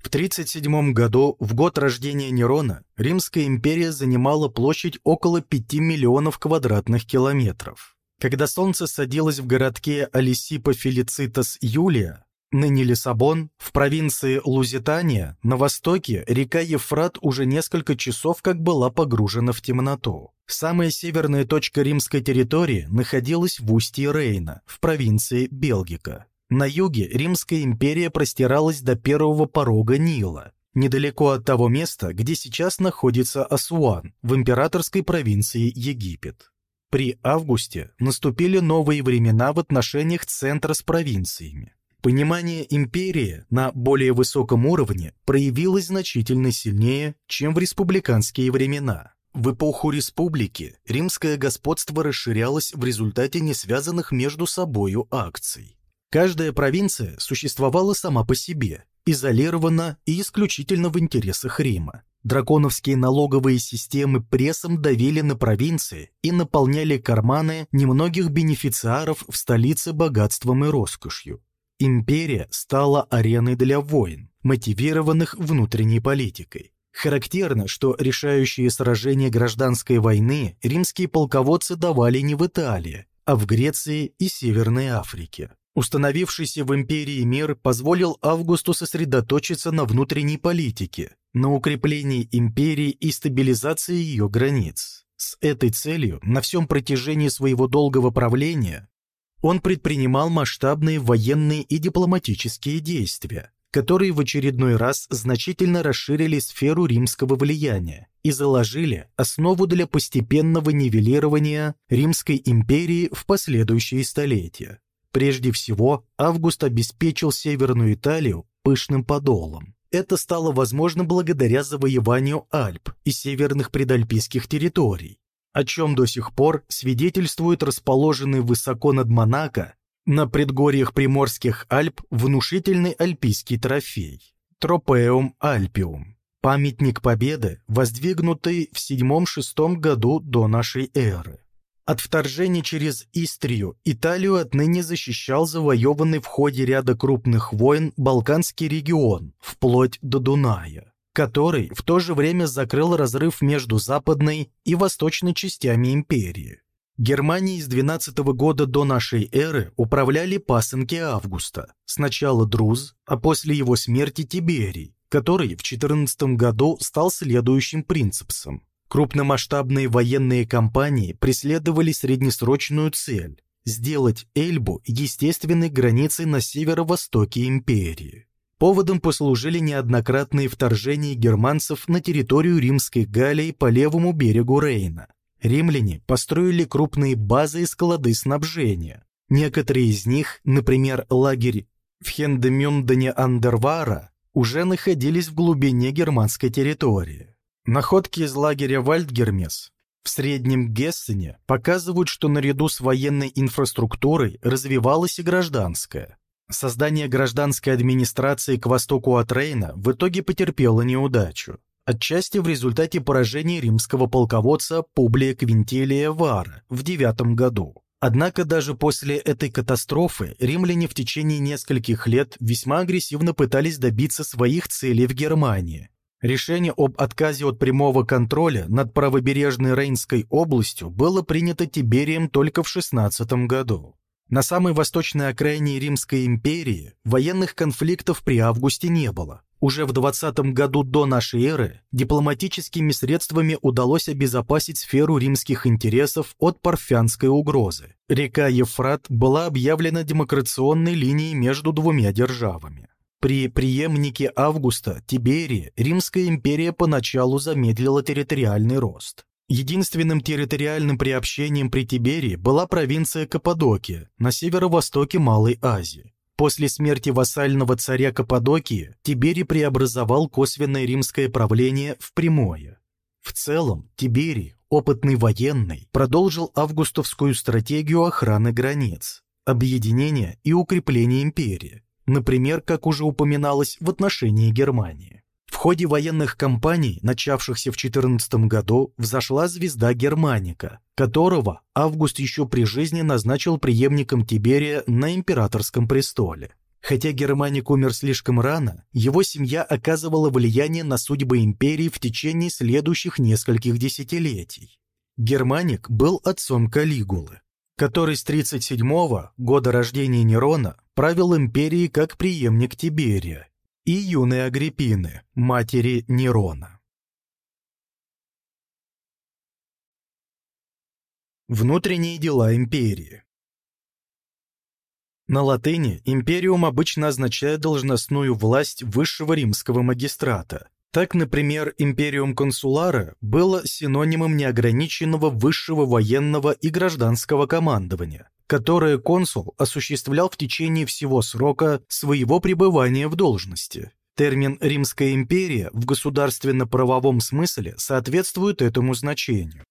в 37 году, в год рождения Нерона, Римская империя занимала площадь около 5 миллионов квадратных километров. Когда солнце садилось в городке Алисипа Фелицитас Юлия, ныне Лиссабон, в провинции Лузитания, на востоке река Ефрат уже несколько часов как была погружена в темноту. Самая северная точка римской территории находилась в устье Рейна, в провинции Белгика. На юге Римская империя простиралась до первого порога Нила, недалеко от того места, где сейчас находится Асуан, в императорской провинции Египет. При Августе наступили новые времена в отношениях центра с провинциями. Понимание империи на более высоком уровне проявилось значительно сильнее, чем в республиканские времена. В эпоху республики римское господство расширялось в результате несвязанных между собою акций. Каждая провинция существовала сама по себе, изолирована и исключительно в интересах Рима. Драконовские налоговые системы прессом давили на провинции и наполняли карманы немногих бенефициаров в столице богатством и роскошью. Империя стала ареной для войн, мотивированных внутренней политикой. Характерно, что решающие сражения гражданской войны римские полководцы давали не в Италии, а в Греции и Северной Африке. Установившийся в империи мир позволил Августу сосредоточиться на внутренней политике, на укреплении империи и стабилизации ее границ. С этой целью на всем протяжении своего долгого правления он предпринимал масштабные военные и дипломатические действия, которые в очередной раз значительно расширили сферу римского влияния и заложили основу для постепенного нивелирования Римской империи в последующие столетия. Прежде всего, Август обеспечил Северную Италию пышным подолом. Это стало возможно благодаря завоеванию Альп и северных предальпийских территорий, о чем до сих пор свидетельствует расположенный высоко над Монако на предгорьях Приморских Альп внушительный альпийский трофей – Тропеум Альпиум, памятник победы, воздвигнутый в 7-6 году до нашей эры. От вторжения через Истрию Италию отныне защищал завоеванный в ходе ряда крупных войн Балканский регион, вплоть до Дуная, который в то же время закрыл разрыв между западной и восточной частями империи. Германией с 12 года до нашей эры управляли пасынки Августа, сначала Друз, а после его смерти Тиберий, который в 14 году стал следующим принципсом. Крупномасштабные военные кампании преследовали среднесрочную цель – сделать Эльбу естественной границей на северо-востоке империи. Поводом послужили неоднократные вторжения германцев на территорию Римской Галлии по левому берегу Рейна. Римляне построили крупные базы и склады снабжения. Некоторые из них, например, лагерь в Хендемюндене-Андервара, уже находились в глубине германской территории. Находки из лагеря Вальдгермес в Среднем Гессене показывают, что наряду с военной инфраструктурой развивалась и гражданская. Создание гражданской администрации к востоку от Рейна в итоге потерпело неудачу, отчасти в результате поражения римского полководца Публия Квинтилия Вара в девятом году. Однако даже после этой катастрофы римляне в течение нескольких лет весьма агрессивно пытались добиться своих целей в Германии, Решение об отказе от прямого контроля над правобережной Рейнской областью было принято Тиберием только в 16 году. На самой восточной окраине Римской империи военных конфликтов при августе не было. Уже в 20 году до нашей эры дипломатическими средствами удалось обезопасить сферу римских интересов от парфянской угрозы. Река Ефрат была объявлена демокрационной линией между двумя державами. При преемнике Августа, Тиберии, Римская империя поначалу замедлила территориальный рост. Единственным территориальным приобщением при Тиберии была провинция Каппадокия на северо-востоке Малой Азии. После смерти вассального царя Каппадокии Тиберий преобразовал косвенное римское правление в прямое. В целом, Тиберий, опытный военный, продолжил августовскую стратегию охраны границ, объединения и укрепления империи, например, как уже упоминалось, в отношении Германии. В ходе военных кампаний, начавшихся в 14 году, взошла звезда Германика, которого Август еще при жизни назначил преемником Тиберия на императорском престоле. Хотя Германик умер слишком рано, его семья оказывала влияние на судьбы империи в течение следующих нескольких десятилетий. Германик был отцом Калигулы, который с 37-го года рождения Нерона правил империей как преемник Тиберия и юной Агриппины, матери Нерона. Внутренние дела империи На латыни империум обычно означает должностную власть высшего римского магистрата, так, например, империум консулара было синонимом неограниченного высшего военного и гражданского командования, которое консул осуществлял в течение всего срока своего пребывания в должности. Термин «Римская империя» в государственно-правовом смысле соответствует этому значению.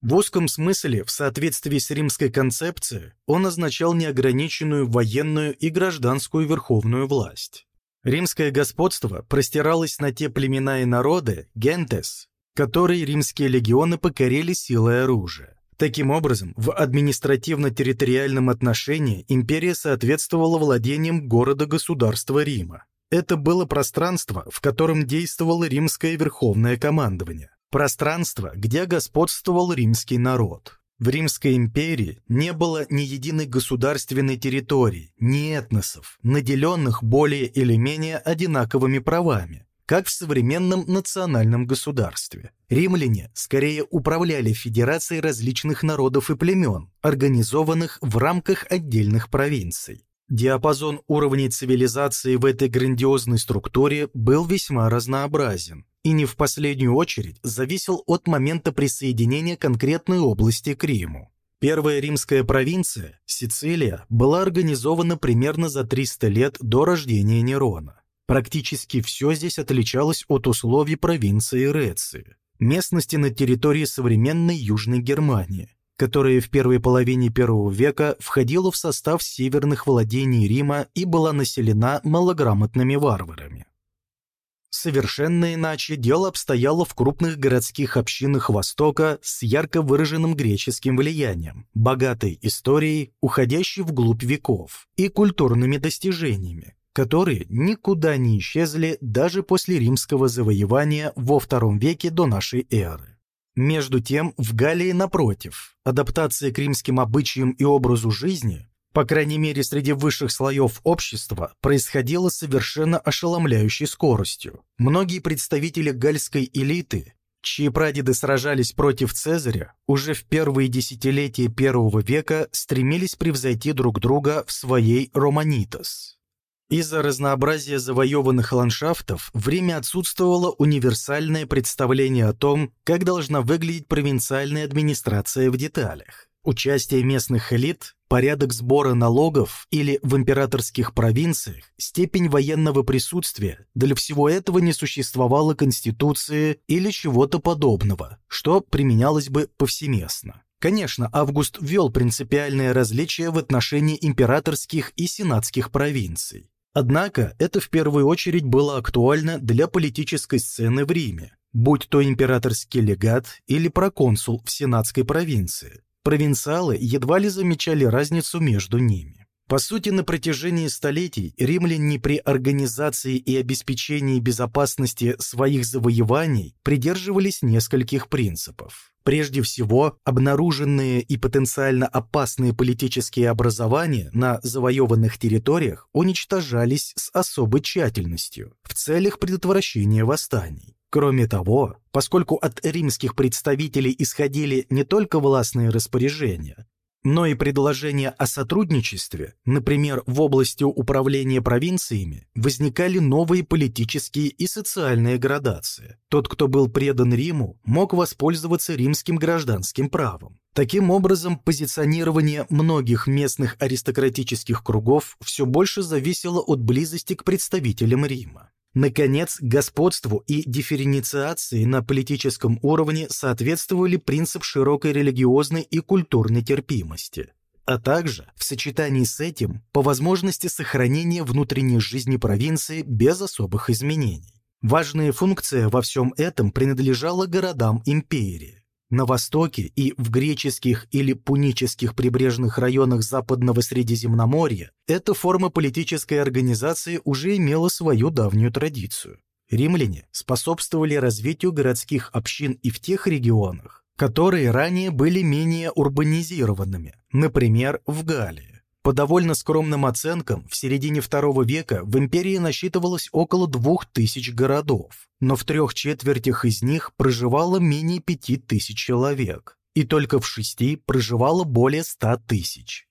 В узком смысле, в соответствии с римской концепцией, он означал неограниченную военную и гражданскую верховную власть. Римское господство простиралось на те племена и народы, гентес, которые римские легионы покорили силой оружия. Таким образом, в административно-территориальном отношении империя соответствовала владениям города-государства Рима. Это было пространство, в котором действовало римское верховное командование. Пространство, где господствовал римский народ. В Римской империи не было ни единой государственной территории, ни этносов, наделенных более или менее одинаковыми правами, как в современном национальном государстве. Римляне скорее управляли федерацией различных народов и племен, организованных в рамках отдельных провинций. Диапазон уровней цивилизации в этой грандиозной структуре был весьма разнообразен и не в последнюю очередь зависел от момента присоединения конкретной области к Риму. Первая римская провинция, Сицилия, была организована примерно за 300 лет до рождения Нерона. Практически все здесь отличалось от условий провинции Реции, местности на территории современной Южной Германии, которая в первой половине первого века входила в состав северных владений Рима и была населена малограмотными варварами. Совершенно иначе дело обстояло в крупных городских общинах Востока с ярко выраженным греческим влиянием, богатой историей, уходящей вглубь веков, и культурными достижениями, которые никуда не исчезли даже после римского завоевания во II веке до нашей эры. Между тем, в Галлии, напротив, адаптация к римским обычаям и образу жизни по крайней мере среди высших слоев общества, происходило совершенно ошеломляющей скоростью. Многие представители гальской элиты, чьи прадеды сражались против Цезаря, уже в первые десятилетия первого века стремились превзойти друг друга в своей «романитас». Из-за разнообразия завоеванных ландшафтов в Риме отсутствовало универсальное представление о том, как должна выглядеть провинциальная администрация в деталях. Участие местных элит порядок сбора налогов или в императорских провинциях степень военного присутствия, для всего этого не существовало конституции или чего-то подобного, что применялось бы повсеместно. Конечно, Август ввел принципиальное различие в отношении императорских и сенатских провинций. Однако это в первую очередь было актуально для политической сцены в Риме, будь то императорский легат или проконсул в сенатской провинции, Провинциалы едва ли замечали разницу между ними. По сути, на протяжении столетий римляне при организации и обеспечении безопасности своих завоеваний придерживались нескольких принципов. Прежде всего, обнаруженные и потенциально опасные политические образования на завоеванных территориях уничтожались с особой тщательностью в целях предотвращения восстаний. Кроме того, поскольку от римских представителей исходили не только властные распоряжения, но и предложения о сотрудничестве, например, в области управления провинциями, возникали новые политические и социальные градации. Тот, кто был предан Риму, мог воспользоваться римским гражданским правом. Таким образом, позиционирование многих местных аристократических кругов все больше зависело от близости к представителям Рима. Наконец, господству и дифференциации на политическом уровне соответствовали принцип широкой религиозной и культурной терпимости, а также, в сочетании с этим, по возможности сохранения внутренней жизни провинции без особых изменений. Важная функция во всем этом принадлежала городам империи. На востоке и в греческих или пунических прибрежных районах Западного Средиземноморья эта форма политической организации уже имела свою давнюю традицию. Римляне способствовали развитию городских общин и в тех регионах, которые ранее были менее урбанизированными, например, в Галлии. По довольно скромным оценкам, в середине II века в империи насчитывалось около двух тысяч городов, но в трех четвертях из них проживало менее пяти тысяч человек, и только в шести проживало более ста тысяч.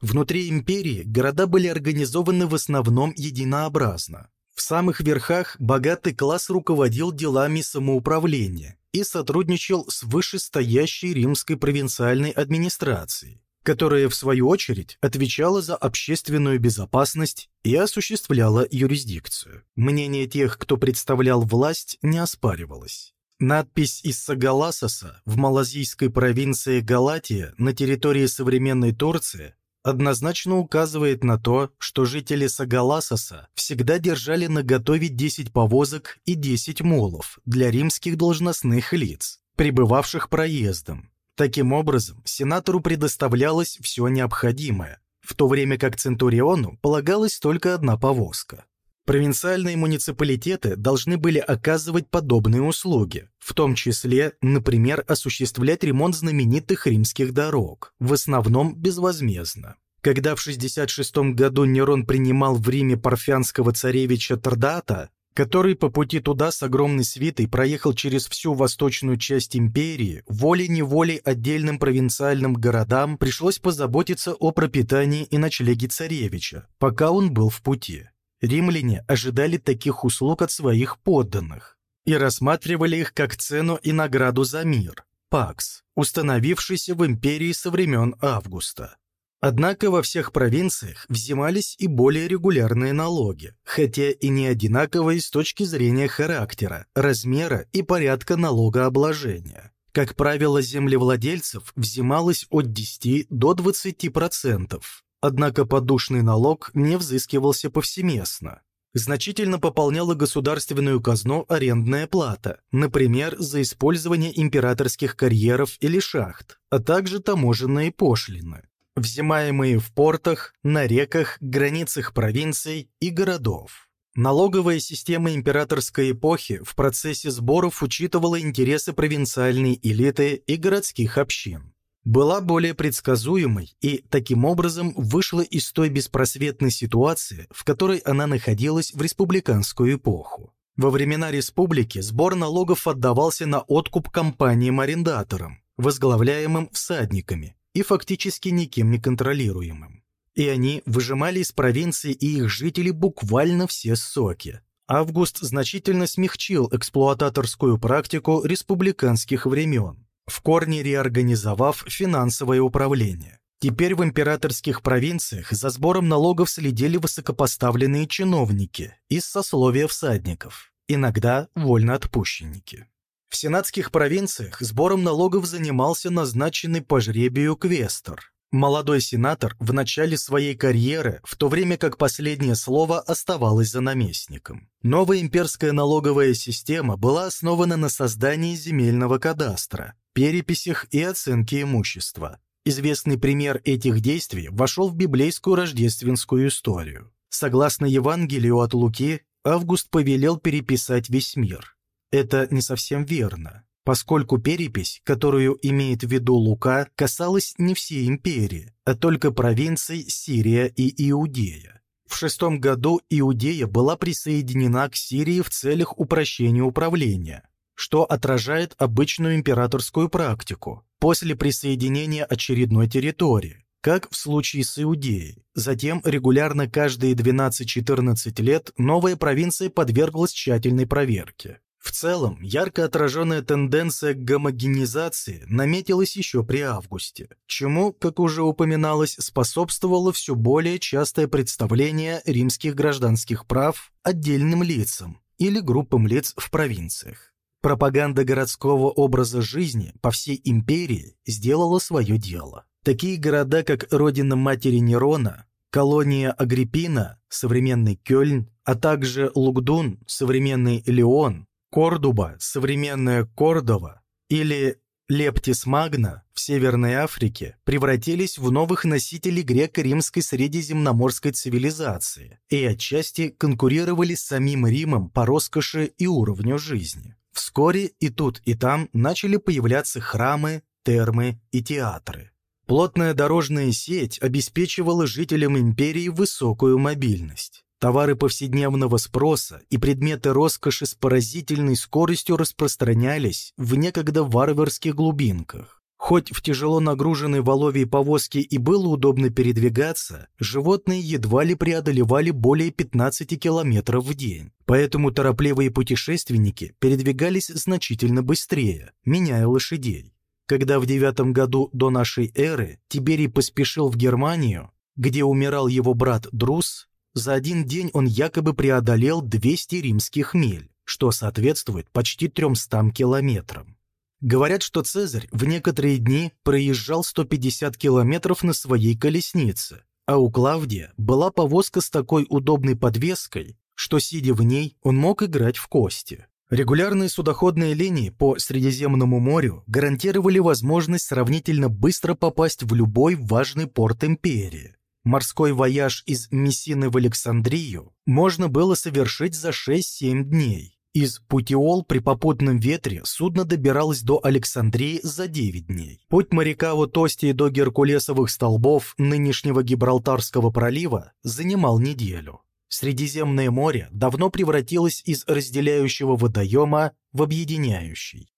Внутри империи города были организованы в основном единообразно. В самых верхах богатый класс руководил делами самоуправления и сотрудничал с вышестоящей римской провинциальной администрацией, которая, в свою очередь, отвечала за общественную безопасность и осуществляла юрисдикцию. Мнение тех, кто представлял власть, не оспаривалось. Надпись из Сагаласоса в малазийской провинции Галатия на территории современной Турции однозначно указывает на то, что жители Сагаласоса всегда держали на готове 10 повозок и 10 молов для римских должностных лиц, прибывавших проездом, Таким образом, сенатору предоставлялось все необходимое, в то время как Центуриону полагалась только одна повозка. Провинциальные муниципалитеты должны были оказывать подобные услуги, в том числе, например, осуществлять ремонт знаменитых римских дорог, в основном безвозмездно. Когда в 66 году Нерон принимал в Риме парфянского царевича Тардата, который по пути туда с огромной свитой проехал через всю восточную часть империи, волей-неволей отдельным провинциальным городам пришлось позаботиться о пропитании и ночлеге царевича, пока он был в пути. Римляне ожидали таких услуг от своих подданных и рассматривали их как цену и награду за мир – пакс, установившийся в империи со времен Августа. Однако во всех провинциях взимались и более регулярные налоги, хотя и не одинаковые с точки зрения характера, размера и порядка налогообложения. Как правило, землевладельцев взималось от 10 до 20%, однако подушный налог не взыскивался повсеместно. Значительно пополняла государственную казну арендная плата, например, за использование императорских карьеров или шахт, а также таможенные пошлины, взимаемые в портах, на реках, границах провинций и городов. Налоговая система императорской эпохи в процессе сборов учитывала интересы провинциальной элиты и городских общин. Была более предсказуемой и, таким образом, вышла из той беспросветной ситуации, в которой она находилась в республиканскую эпоху. Во времена республики сбор налогов отдавался на откуп компаниям-арендаторам, возглавляемым всадниками, и фактически никем не контролируемым и они выжимали из провинции и их жителей буквально все соки. Август значительно смягчил эксплуататорскую практику республиканских времен, в корне реорганизовав финансовое управление. Теперь в императорских провинциях за сбором налогов следили высокопоставленные чиновники из сословия всадников, иногда вольноотпущенники. В сенатских провинциях сбором налогов занимался назначенный по жребию квестор, Молодой сенатор в начале своей карьеры, в то время как последнее слово оставалось за наместником. Новая имперская налоговая система была основана на создании земельного кадастра, переписях и оценке имущества. Известный пример этих действий вошел в библейскую рождественскую историю. Согласно Евангелию от Луки, Август повелел переписать весь мир. Это не совсем верно поскольку перепись, которую имеет в виду Лука, касалась не всей империи, а только провинций Сирия и Иудея. В шестом году Иудея была присоединена к Сирии в целях упрощения управления, что отражает обычную императорскую практику после присоединения очередной территории, как в случае с Иудеей. Затем регулярно каждые 12-14 лет новая провинция подверглась тщательной проверке. В целом, ярко отраженная тенденция к гомогенизации наметилась еще при августе, чему, как уже упоминалось, способствовало все более частое представление римских гражданских прав отдельным лицам или группам лиц в провинциях. Пропаганда городского образа жизни по всей империи сделала свое дело. Такие города, как родина матери Нерона, колония Агриппина, современный Кёльн, а также Лугдун, современный Леон, Кордуба, современная Кордова или Лептис Магна в Северной Африке превратились в новых носителей греко-римской средиземноморской цивилизации и отчасти конкурировали с самим Римом по роскоши и уровню жизни. Вскоре и тут, и там начали появляться храмы, термы и театры. Плотная дорожная сеть обеспечивала жителям империи высокую мобильность. Товары повседневного спроса и предметы роскоши с поразительной скоростью распространялись в некогда варварских глубинках. Хоть в тяжело нагруженной воловьей повозке и было удобно передвигаться, животные едва ли преодолевали более 15 километров в день. Поэтому торопливые путешественники передвигались значительно быстрее, меняя лошадей. Когда в девятом году до нашей эры Тиберий поспешил в Германию, где умирал его брат Друс, за один день он якобы преодолел 200 римских миль, что соответствует почти 300 километрам. Говорят, что Цезарь в некоторые дни проезжал 150 километров на своей колеснице, а у Клавдия была повозка с такой удобной подвеской, что, сидя в ней, он мог играть в кости. Регулярные судоходные линии по Средиземному морю гарантировали возможность сравнительно быстро попасть в любой важный порт империи. Морской вояж из Мессины в Александрию можно было совершить за 6-7 дней. Из Путиол при попутном ветре судно добиралось до Александрии за 9 дней. Путь моряка от Остии до Геркулесовых столбов нынешнего Гибралтарского пролива занимал неделю. Средиземное море давно превратилось из разделяющего водоема в объединяющий.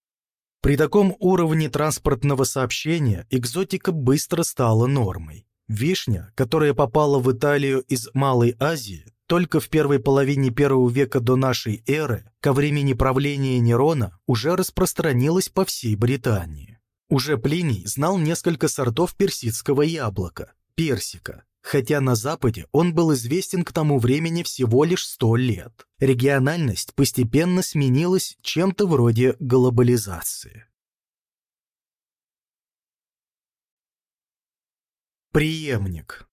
При таком уровне транспортного сообщения экзотика быстро стала нормой. Вишня, которая попала в Италию из Малой Азии только в первой половине первого века до нашей эры, ко времени правления Нерона, уже распространилась по всей Британии. Уже Плиний знал несколько сортов персидского яблока – персика, хотя на Западе он был известен к тому времени всего лишь сто лет. Региональность постепенно сменилась чем-то вроде глобализации. Приемник.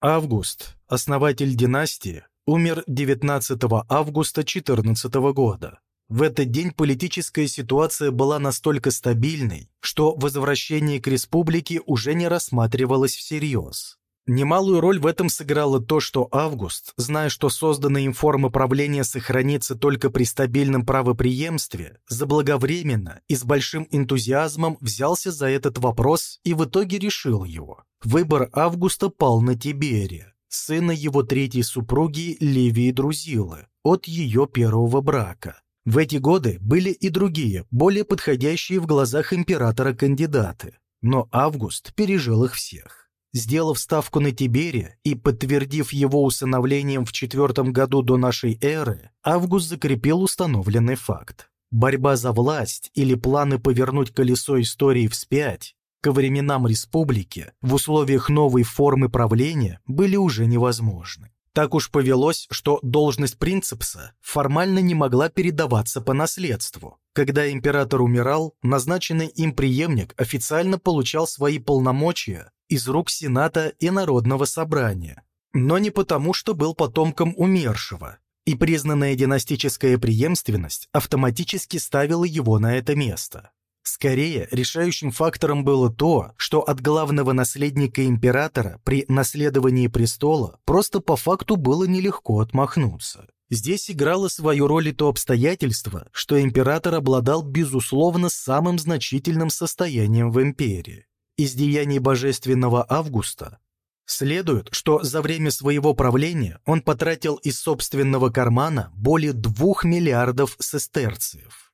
Август, основатель династии, умер 19 августа 14 года. В этот день политическая ситуация была настолько стабильной, что возвращение к республике уже не рассматривалось всерьез. Немалую роль в этом сыграло то, что Август, зная, что созданная им форма правления сохранится только при стабильном правопреемстве, заблаговременно и с большим энтузиазмом взялся за этот вопрос и в итоге решил его. Выбор Августа пал на Тиберия, сына его третьей супруги Ливии Друзилы, от ее первого брака. В эти годы были и другие, более подходящие в глазах императора кандидаты, но Август пережил их всех. Сделав ставку на Тиберия и подтвердив его усыновлением в четвертом году до нашей эры, Август закрепил установленный факт. Борьба за власть или планы повернуть колесо истории вспять ко временам республики в условиях новой формы правления были уже невозможны. Так уж повелось, что должность принципса формально не могла передаваться по наследству. Когда император умирал, назначенный им преемник официально получал свои полномочия из рук Сената и Народного собрания, но не потому, что был потомком умершего, и признанная династическая преемственность автоматически ставила его на это место. Скорее, решающим фактором было то, что от главного наследника императора при наследовании престола просто по факту было нелегко отмахнуться. Здесь играло свою роль и то обстоятельство, что император обладал безусловно самым значительным состоянием в империи из деяний божественного Августа следует, что за время своего правления он потратил из собственного кармана более двух миллиардов сестерциев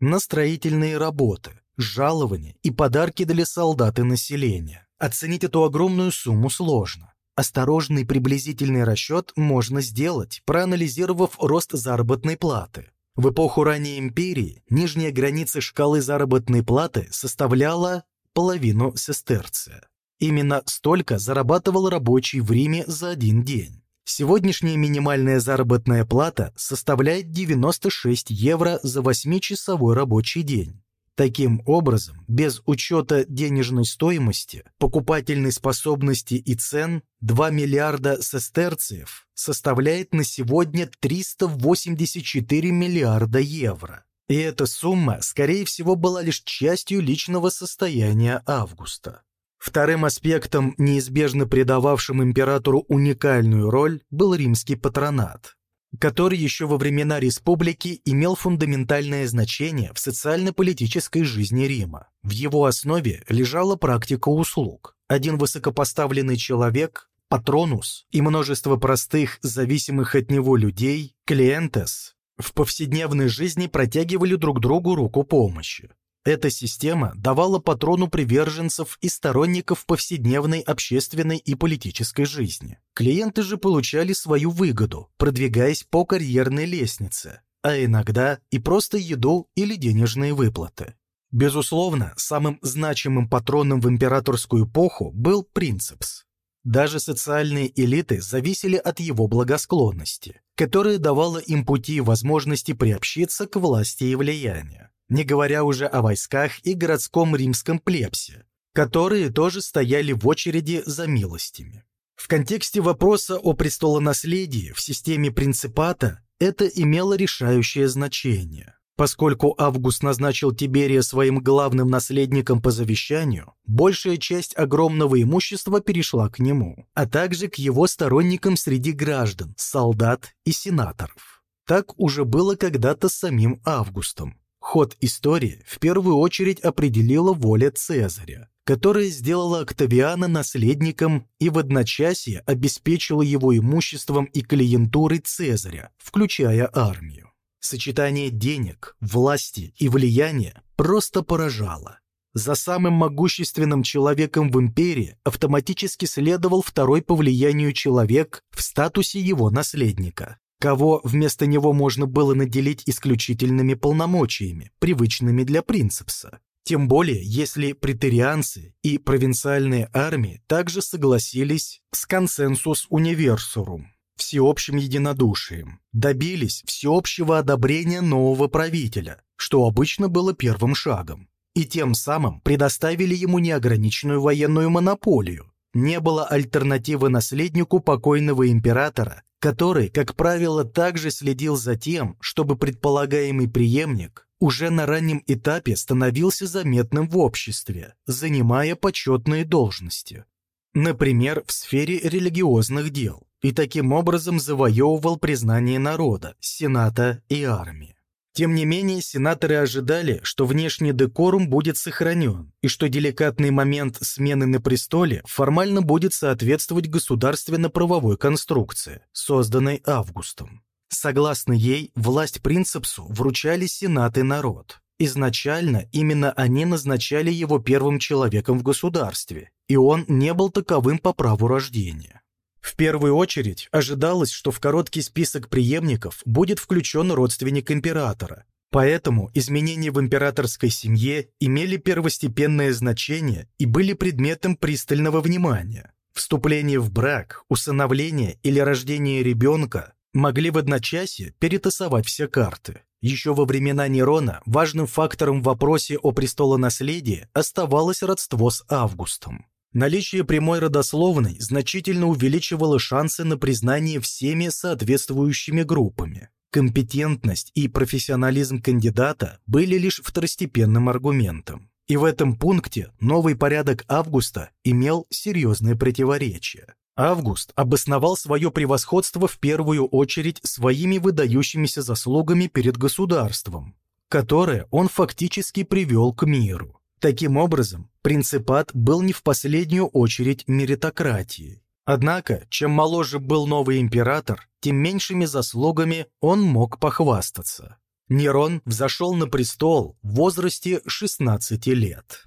на строительные работы, жалования и подарки для солдат и населения. Оценить эту огромную сумму сложно. Осторожный приблизительный расчет можно сделать, проанализировав рост заработной платы. В эпоху ранней империи нижняя граница шкалы заработной платы составляла половину сестерция. Именно столько зарабатывал рабочий в Риме за один день. Сегодняшняя минимальная заработная плата составляет 96 евро за 8-часовой рабочий день. Таким образом, без учета денежной стоимости, покупательной способности и цен, 2 миллиарда сестерциев составляет на сегодня 384 миллиарда евро. И эта сумма, скорее всего, была лишь частью личного состояния Августа. Вторым аспектом, неизбежно придававшим императору уникальную роль, был римский патронат, который еще во времена республики имел фундаментальное значение в социально-политической жизни Рима. В его основе лежала практика услуг. Один высокопоставленный человек, патронус, и множество простых, зависимых от него людей, клиентес, в повседневной жизни протягивали друг другу руку помощи. Эта система давала патрону приверженцев и сторонников повседневной общественной и политической жизни. Клиенты же получали свою выгоду, продвигаясь по карьерной лестнице, а иногда и просто еду или денежные выплаты. Безусловно, самым значимым патроном в императорскую эпоху был принципс. Даже социальные элиты зависели от его благосклонности, которая давала им пути и возможности приобщиться к власти и влиянию, не говоря уже о войсках и городском римском плебсе, которые тоже стояли в очереди за милостями. В контексте вопроса о престолонаследии в системе принципата это имело решающее значение. Поскольку Август назначил Тиберия своим главным наследником по завещанию, большая часть огромного имущества перешла к нему, а также к его сторонникам среди граждан, солдат и сенаторов. Так уже было когда-то с самим Августом. Ход истории в первую очередь определила воля Цезаря, которая сделала Октавиана наследником и в одночасье обеспечила его имуществом и клиентурой Цезаря, включая армию. Сочетание денег, власти и влияния просто поражало. За самым могущественным человеком в империи автоматически следовал второй по влиянию человек в статусе его наследника, кого вместо него можно было наделить исключительными полномочиями, привычными для принципса. Тем более, если претерианцы и провинциальные армии также согласились с консенсус универсурум, всеобщим единодушием, добились всеобщего одобрения нового правителя, что обычно было первым шагом, и тем самым предоставили ему неограниченную военную монополию, не было альтернативы наследнику покойного императора, который, как правило, также следил за тем, чтобы предполагаемый преемник уже на раннем этапе становился заметным в обществе, занимая почетные должности. Например, в сфере религиозных дел, и таким образом завоевывал признание народа, сената и армии. Тем не менее, сенаторы ожидали, что внешний декорум будет сохранен, и что деликатный момент смены на престоле формально будет соответствовать государственно-правовой конструкции, созданной Августом. Согласно ей, власть принципсу вручали сенат и народ. Изначально именно они назначали его первым человеком в государстве, и он не был таковым по праву рождения. В первую очередь ожидалось, что в короткий список преемников будет включен родственник императора. Поэтому изменения в императорской семье имели первостепенное значение и были предметом пристального внимания. Вступление в брак, усыновление или рождение ребенка могли в одночасье перетасовать все карты. Еще во времена Нерона важным фактором в вопросе о престолонаследии оставалось родство с Августом. Наличие прямой родословной значительно увеличивало шансы на признание всеми соответствующими группами. Компетентность и профессионализм кандидата были лишь второстепенным аргументом. И в этом пункте новый порядок Августа имел серьезные противоречия. Август обосновал свое превосходство в первую очередь своими выдающимися заслугами перед государством, которое он фактически привел к миру. Таким образом, принципат был не в последнюю очередь меритократией. Однако, чем моложе был новый император, тем меньшими заслугами он мог похвастаться. Нерон взошел на престол в возрасте 16 лет.